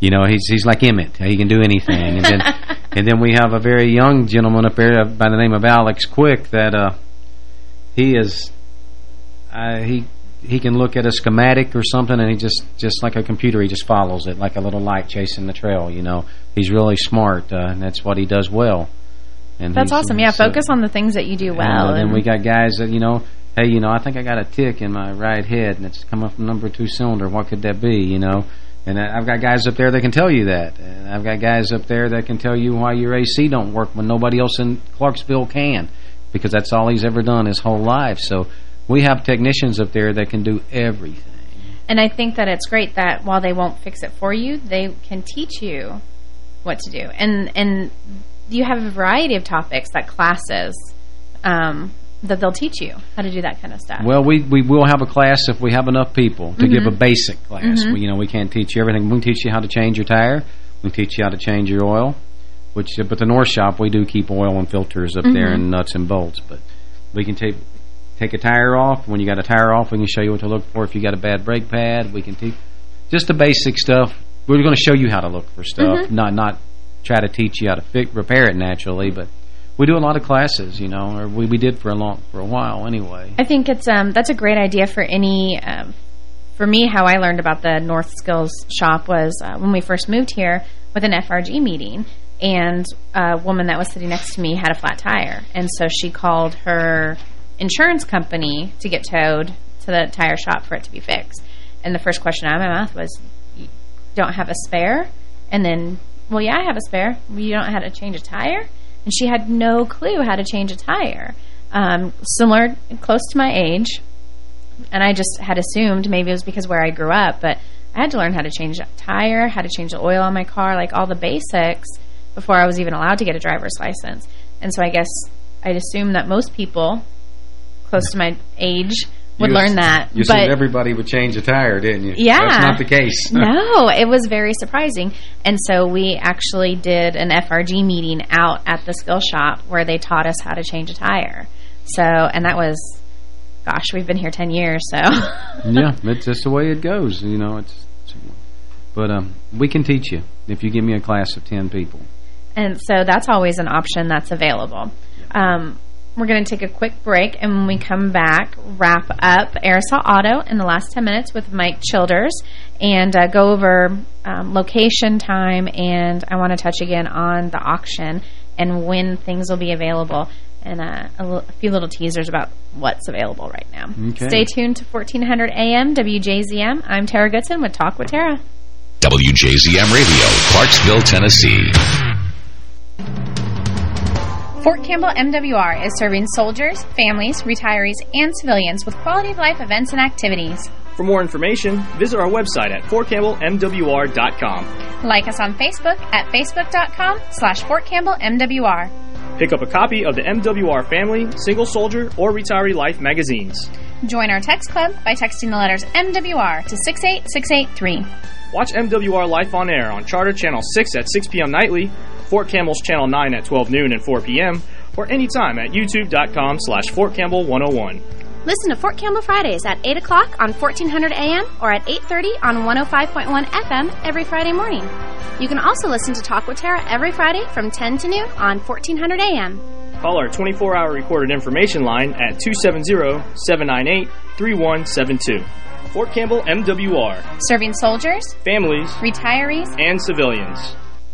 You know, he's he's like Emmett. He can do anything. And then and then we have a very young gentleman up there by the name of Alex Quick that uh, he is uh, he he can look at a schematic or something and he just just like a computer he just follows it like a little light chasing the trail. You know, he's really smart uh, and that's what he does well. And That's awesome. Yeah, so- focus on the things that you do well. and, uh, then and- we got guys that, you know, hey, you know, I think I got a tick in my right head, and it's coming from number two cylinder. What could that be, you know? And I've got guys up there that can tell you that. And I've got guys up there that can tell you why your AC don't work when nobody else in Clarksville can, because that's all he's ever done his whole life. So we have technicians up there that can do everything. And I think that it's great that while they won't fix it for you, they can teach you what to do. And and you have a variety of topics that classes um, that they'll teach you how to do that kind of stuff. Well, we we will have a class if we have enough people to give Mhm. a basic class. Mhm. We, you know, we can't teach you everything. We can teach you how to change your tire. We can teach you how to change your oil. Which, but the North Shop, we do keep oil and filters up there Mhm. and nuts and bolts. But we can take take a tire off. When you got a tire off, we can show you what to look for. If you got a bad brake pad, we can teach just the basic stuff. We're going to show you how to look for stuff, Mhm. not not try to teach you how to fix, repair it naturally. But we do a lot of classes, you know, or we we did for a long for a while anyway. I think it's um that's a great idea for any um, for me how I learned about the North Skills shop was uh, when we first moved here with an FRG meeting and a woman that was sitting next to me had a flat tire and so she called her insurance company to get towed to the tire shop for it to be fixed. And the first question out of my mouth was you don't have a spare? And then well yeah I have a spare. You don't how to change a tire and she had no clue how to change a tire um, similar close to my age and I just had assumed maybe it was because where I grew up, but I had to learn how to change a tire, how to change the oil on my car, like all the basics before I was even allowed to get a driver's license. And so I guess I'd assume that most people close to my age would learn that. You assumed everybody would change a tire, didn't you? Yeah. That's not the case. no, it was very surprising. And so we actually did an FRG meeting out at the skill shop where they taught us how to change a tire. So, and that was, gosh, we've been here 10 years, so. yeah, it's just the way it goes. You know, it's. it's but um, we can teach you if you give me a class of 10 people. And so that's always an option that's available. Um, we're going to take a quick break, and when we come back, wrap up Air Assault Auto in the last 10 minutes with Mike Childers and uh, go over um, location time, and I want to touch again on the auction and when things will be available, and uh, a, l- a few little teasers about what's available right now. Okay. Stay tuned to 1400 AM WJZM. I'm Tara Goodson with Talk with Tara. WJZM Radio, Clarksville, Tennessee. Fort Campbell MWR is serving soldiers, families, retirees, and civilians with quality of life events and activities. For more information, visit our website at fortcampbellmwr.com. Like us on Facebook at facebook.com slash Fort Campbell MWR. Pick up a copy of the MWR Family, Single Soldier, or Retiree Life magazines. Join our text club by texting the letters MWR to 68683. Watch MWR Life on Air on Charter Channel 6 at 6 p.m. nightly, Fort Campbell's Channel 9 at 12 noon and 4 p.m., or anytime at youtube.com slash Fort Campbell 101. Listen to Fort Campbell Fridays at 8 o'clock on 1400 AM or at 8.30 on 105.1 FM every Friday morning. You can also listen to Talk with Tara every Friday from 10 to noon on 1400 AM. Call our 24-hour recorded information line at 270-798-3172. Fort Campbell MWR. Serving soldiers, families, retirees, and civilians.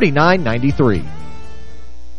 931-906-3993.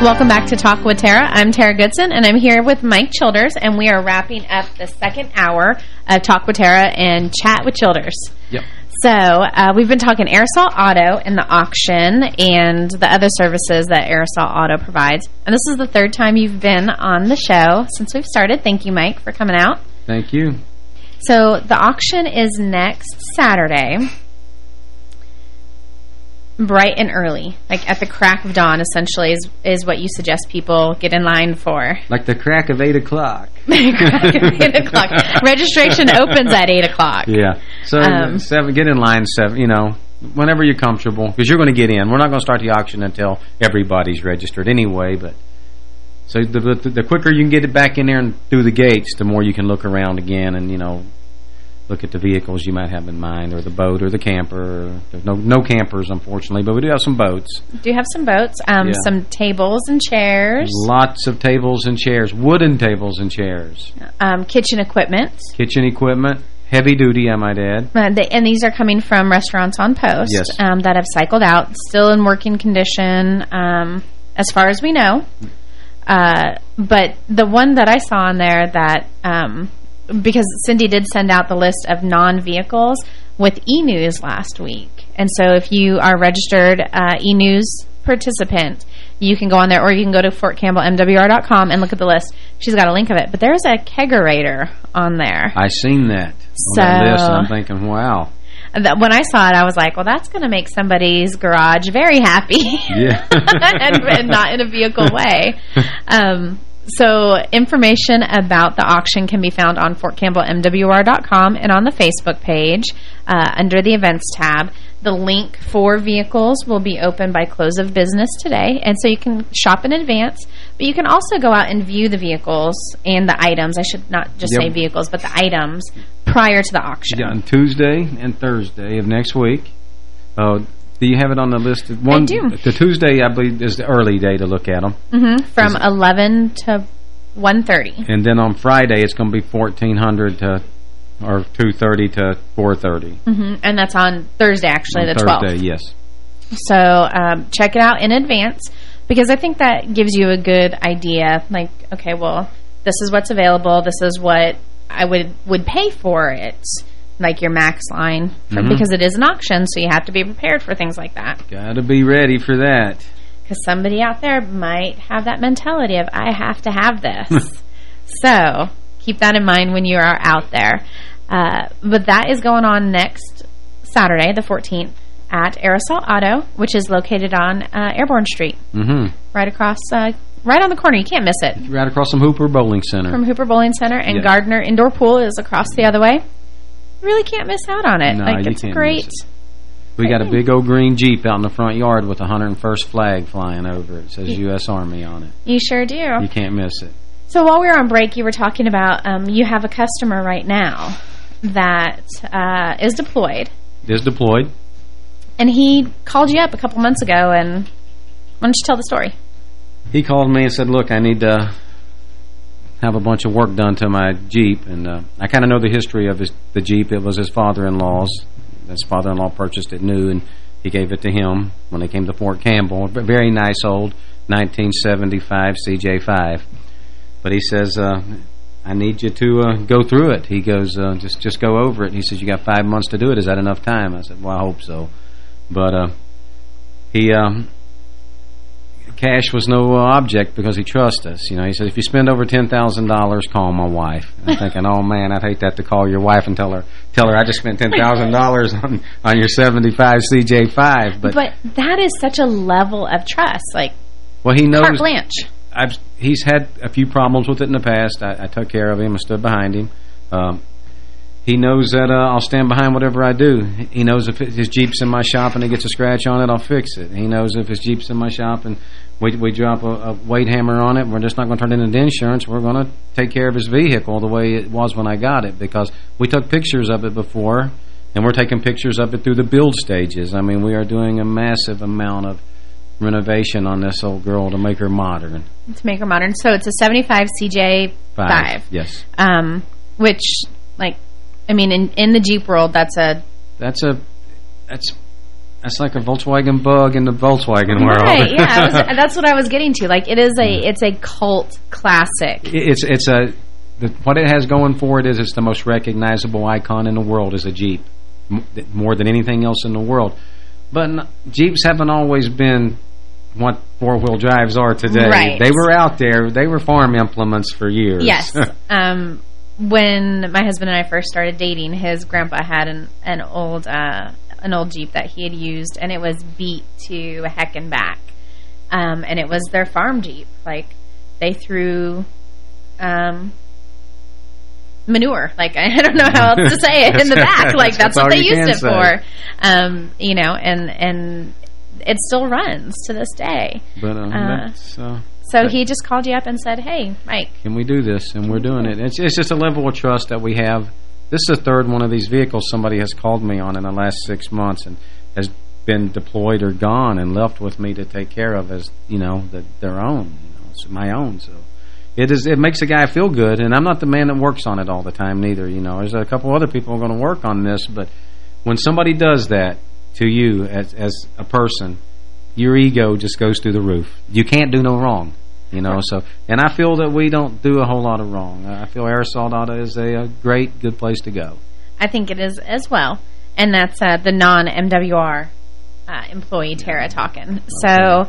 Welcome back to Talk with Tara. I'm Tara Goodson, and I'm here with Mike Childers, and we are wrapping up the second hour of Talk with Tara and Chat with Childers. Yep. So uh, we've been talking Air Assault Auto and the auction and the other services that Air Assault Auto provides. And this is the third time you've been on the show since we've started. Thank you, Mike, for coming out. Thank you. So the auction is next Saturday, bright and early, like at the crack of dawn. Essentially, is is what you suggest people get in line for. Like the crack of 8 o'clock. crack of eight o'clock. Registration opens at eight o'clock. Yeah. So Um, seven, get in line seven. You know, whenever you're comfortable, because you're going to get in. We're not going to start the auction until everybody's registered anyway. But so the, the the quicker you can get it back in there and through the gates, the more you can look around again and you know look at the vehicles you might have in mind, or the boat, or the camper. There's no no campers, unfortunately, but we do have some boats. Do you have some boats, um, Yeah. some tables and chairs, Lots of tables and chairs, wooden tables and chairs, um, kitchen equipment, kitchen equipment, heavy duty, I might add. Uh, they, and these are coming from restaurants on post Yes. um, that have cycled out, still in working condition, um, as far as we know. Uh, but the one that I saw on there that, um, because Cindy did send out the list of non-vehicles with e-news last week. And so if you are registered uh, e-news participant, you can go on there or you can go to fortcampbellmwr.com and look at the list. She's got a link of it. But there's a kegerator on there. I seen that on So- that list, and I'm thinking, wow. when I saw it, I was like, well, that's going to make somebody's garage very happy. Yeah. and, and not in a vehicle way. Um, so information about the auction can be found on FortCampbellMWR.com and on the Facebook page uh, under the events tab. The link for vehicles will be open by close of business today, and so you can shop in advance, but you can also go out and view the vehicles and the items. I should not just Yep. say vehicles, but the items prior to the auction. Yeah, on Tuesday and Thursday of next week. Uh, do you have it on the list? One, do. The Tuesday, I believe, is the early day to look at them. hmm From 11 to 1.30. And then on Friday, it's going to be 1400 to, or 230 to 430. hmm And that's on Thursday, actually, on the Thursday, 12th. yes. So um, check it out in advance because I think that gives you a good idea. Like, okay, well, this is what's available. This is what I would would pay for it. Like your max line, for, Mhm. because it is an auction, so you have to be prepared for things like that. Got to be ready for that. Because somebody out there might have that mentality of, I have to have this. so keep that in mind when you are out there. Uh, but that is going on next Saturday, the 14th, at Air Assault Auto, which is located on uh, Airborne Street, hmm right across, uh, right on the corner. You can't miss it. Right across from Hooper Bowling Center. From Hooper Bowling Center and. Gardner Indoor Pool is across the other way. You really can't miss out on it. No, like, you it's great. miss We got a big old green Jeep out in the front yard with a 101st flag flying over it. It says U.S. Army on it. You sure do. You can't miss it. So while we were on break, you were talking about um, you have a customer right now that uh, is deployed, Is deployed. and he called you up a couple months ago, and why don't you tell the story? He called me and said, look, I need to have a bunch of work done to my Jeep. And uh, I kind of know the history of his, the Jeep. It was his father-in-law's. His father-in-law purchased it new, and he gave it to him when they came to Fort Campbell. A very nice old 1975 CJ5. But he says, uh, I need you to uh, go through it. He goes, uh, just just go over it. He says, you got five months to do it. Is that enough time? I said, well, I hope so. But uh, he... Um, cash was no object because he trusts us. You know, he said, if you spend over $10,000, call my wife. And I'm thinking, oh, man, I'd hate that to call your wife and tell her, tell her I just spent $10,000 on, on your 75 CJ5. But, But that is such a level of trust, like well, he knows... carte blanche. I've, he's had a few problems with it in the past. I, I took care of him. I stood behind him. Um, he knows that uh, I'll stand behind whatever I do. He knows if his Jeep's in my shop and he gets a scratch on it, I'll fix it. He knows if his Jeep's in my shop and we, we drop a, a weight hammer on it, we're just not going to turn it into insurance. We're going to take care of his vehicle the way it was when I got it because we took pictures of it before and we're taking pictures of it through the build stages. I mean, we are doing a massive amount of renovation on this old girl to make her modern. To make her modern. So it's a 75 CJ5. Five, yes. Um, which, like, I mean, in, in the Jeep world, that's a... That's a... That's That's like a Volkswagen bug in the Volkswagen world. Right, yeah, was, that's what I was getting to. Like, it is a it's a cult classic. it's it's a the, what it has going for it is it's the most recognizable icon in the world is a Jeep, M more than anything else in the world. But Jeeps haven't always been what four-wheel drives are today. Right. They were out there. They were farm implements for years. Yes. um, when my husband and I first started dating, his grandpa had an an old uh, an old Jeep that he had used, and it was beat to heck and back. Um, and it was their farm Jeep. Like they threw um, manure. Like I don't know how else to say it in the back. Like that's, That's what they used it say. for. Um, you know, and and it still runs to this day. But um, Uh, uh, So he just called you up and said, "Hey, Mike, can we do this? And we're doing it. It's, it's just a level of trust that we have. This is the third one of these vehicles somebody has called me on in the last six months and has been deployed or gone and left with me to take care of as, you know, the, their own, you know, my own. So it is. It makes a guy feel good, and I'm not the man that works on it all the time neither, you know. There's a couple other people going to work on this, but when somebody does that to you as, as a person, your ego just goes through the roof. You can't do no wrong. You know, so and I feel that we don't do a whole lot of wrong. I feel Air Assault is a, a great, good place to go. I think it is as well. And that's uh, the non-MWR uh, employee, Tara, talking. So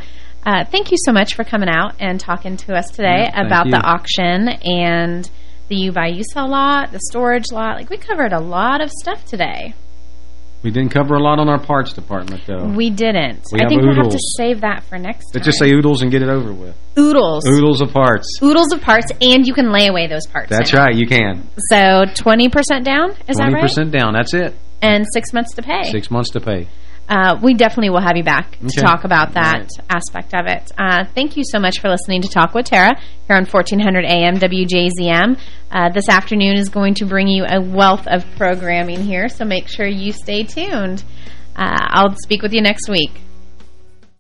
uh, thank you so much for coming out and talking to us today Yeah, about you. the auction and the you buy, you sell lot, the storage lot. Like, we covered a lot of stuff today. We didn't cover a lot on our parts department, though. We didn't. We I think we'll have to save that for next time. Let's just say oodles and get it over with. Oodles. Oodles of parts. Oodles of parts, and you can lay away those parts. That's now. right, you can. So 20% down, is that right? 20% down, that's it. And six months to pay. Six months to pay. Uh, we definitely will have you back to talk about that aspect of it. Uh, thank you so much for listening to Talk with Tara here on 1400 AM WJZM. Uh, this afternoon is going to bring you a wealth of programming here, so make sure you stay tuned. Uh, I'll speak with you next week.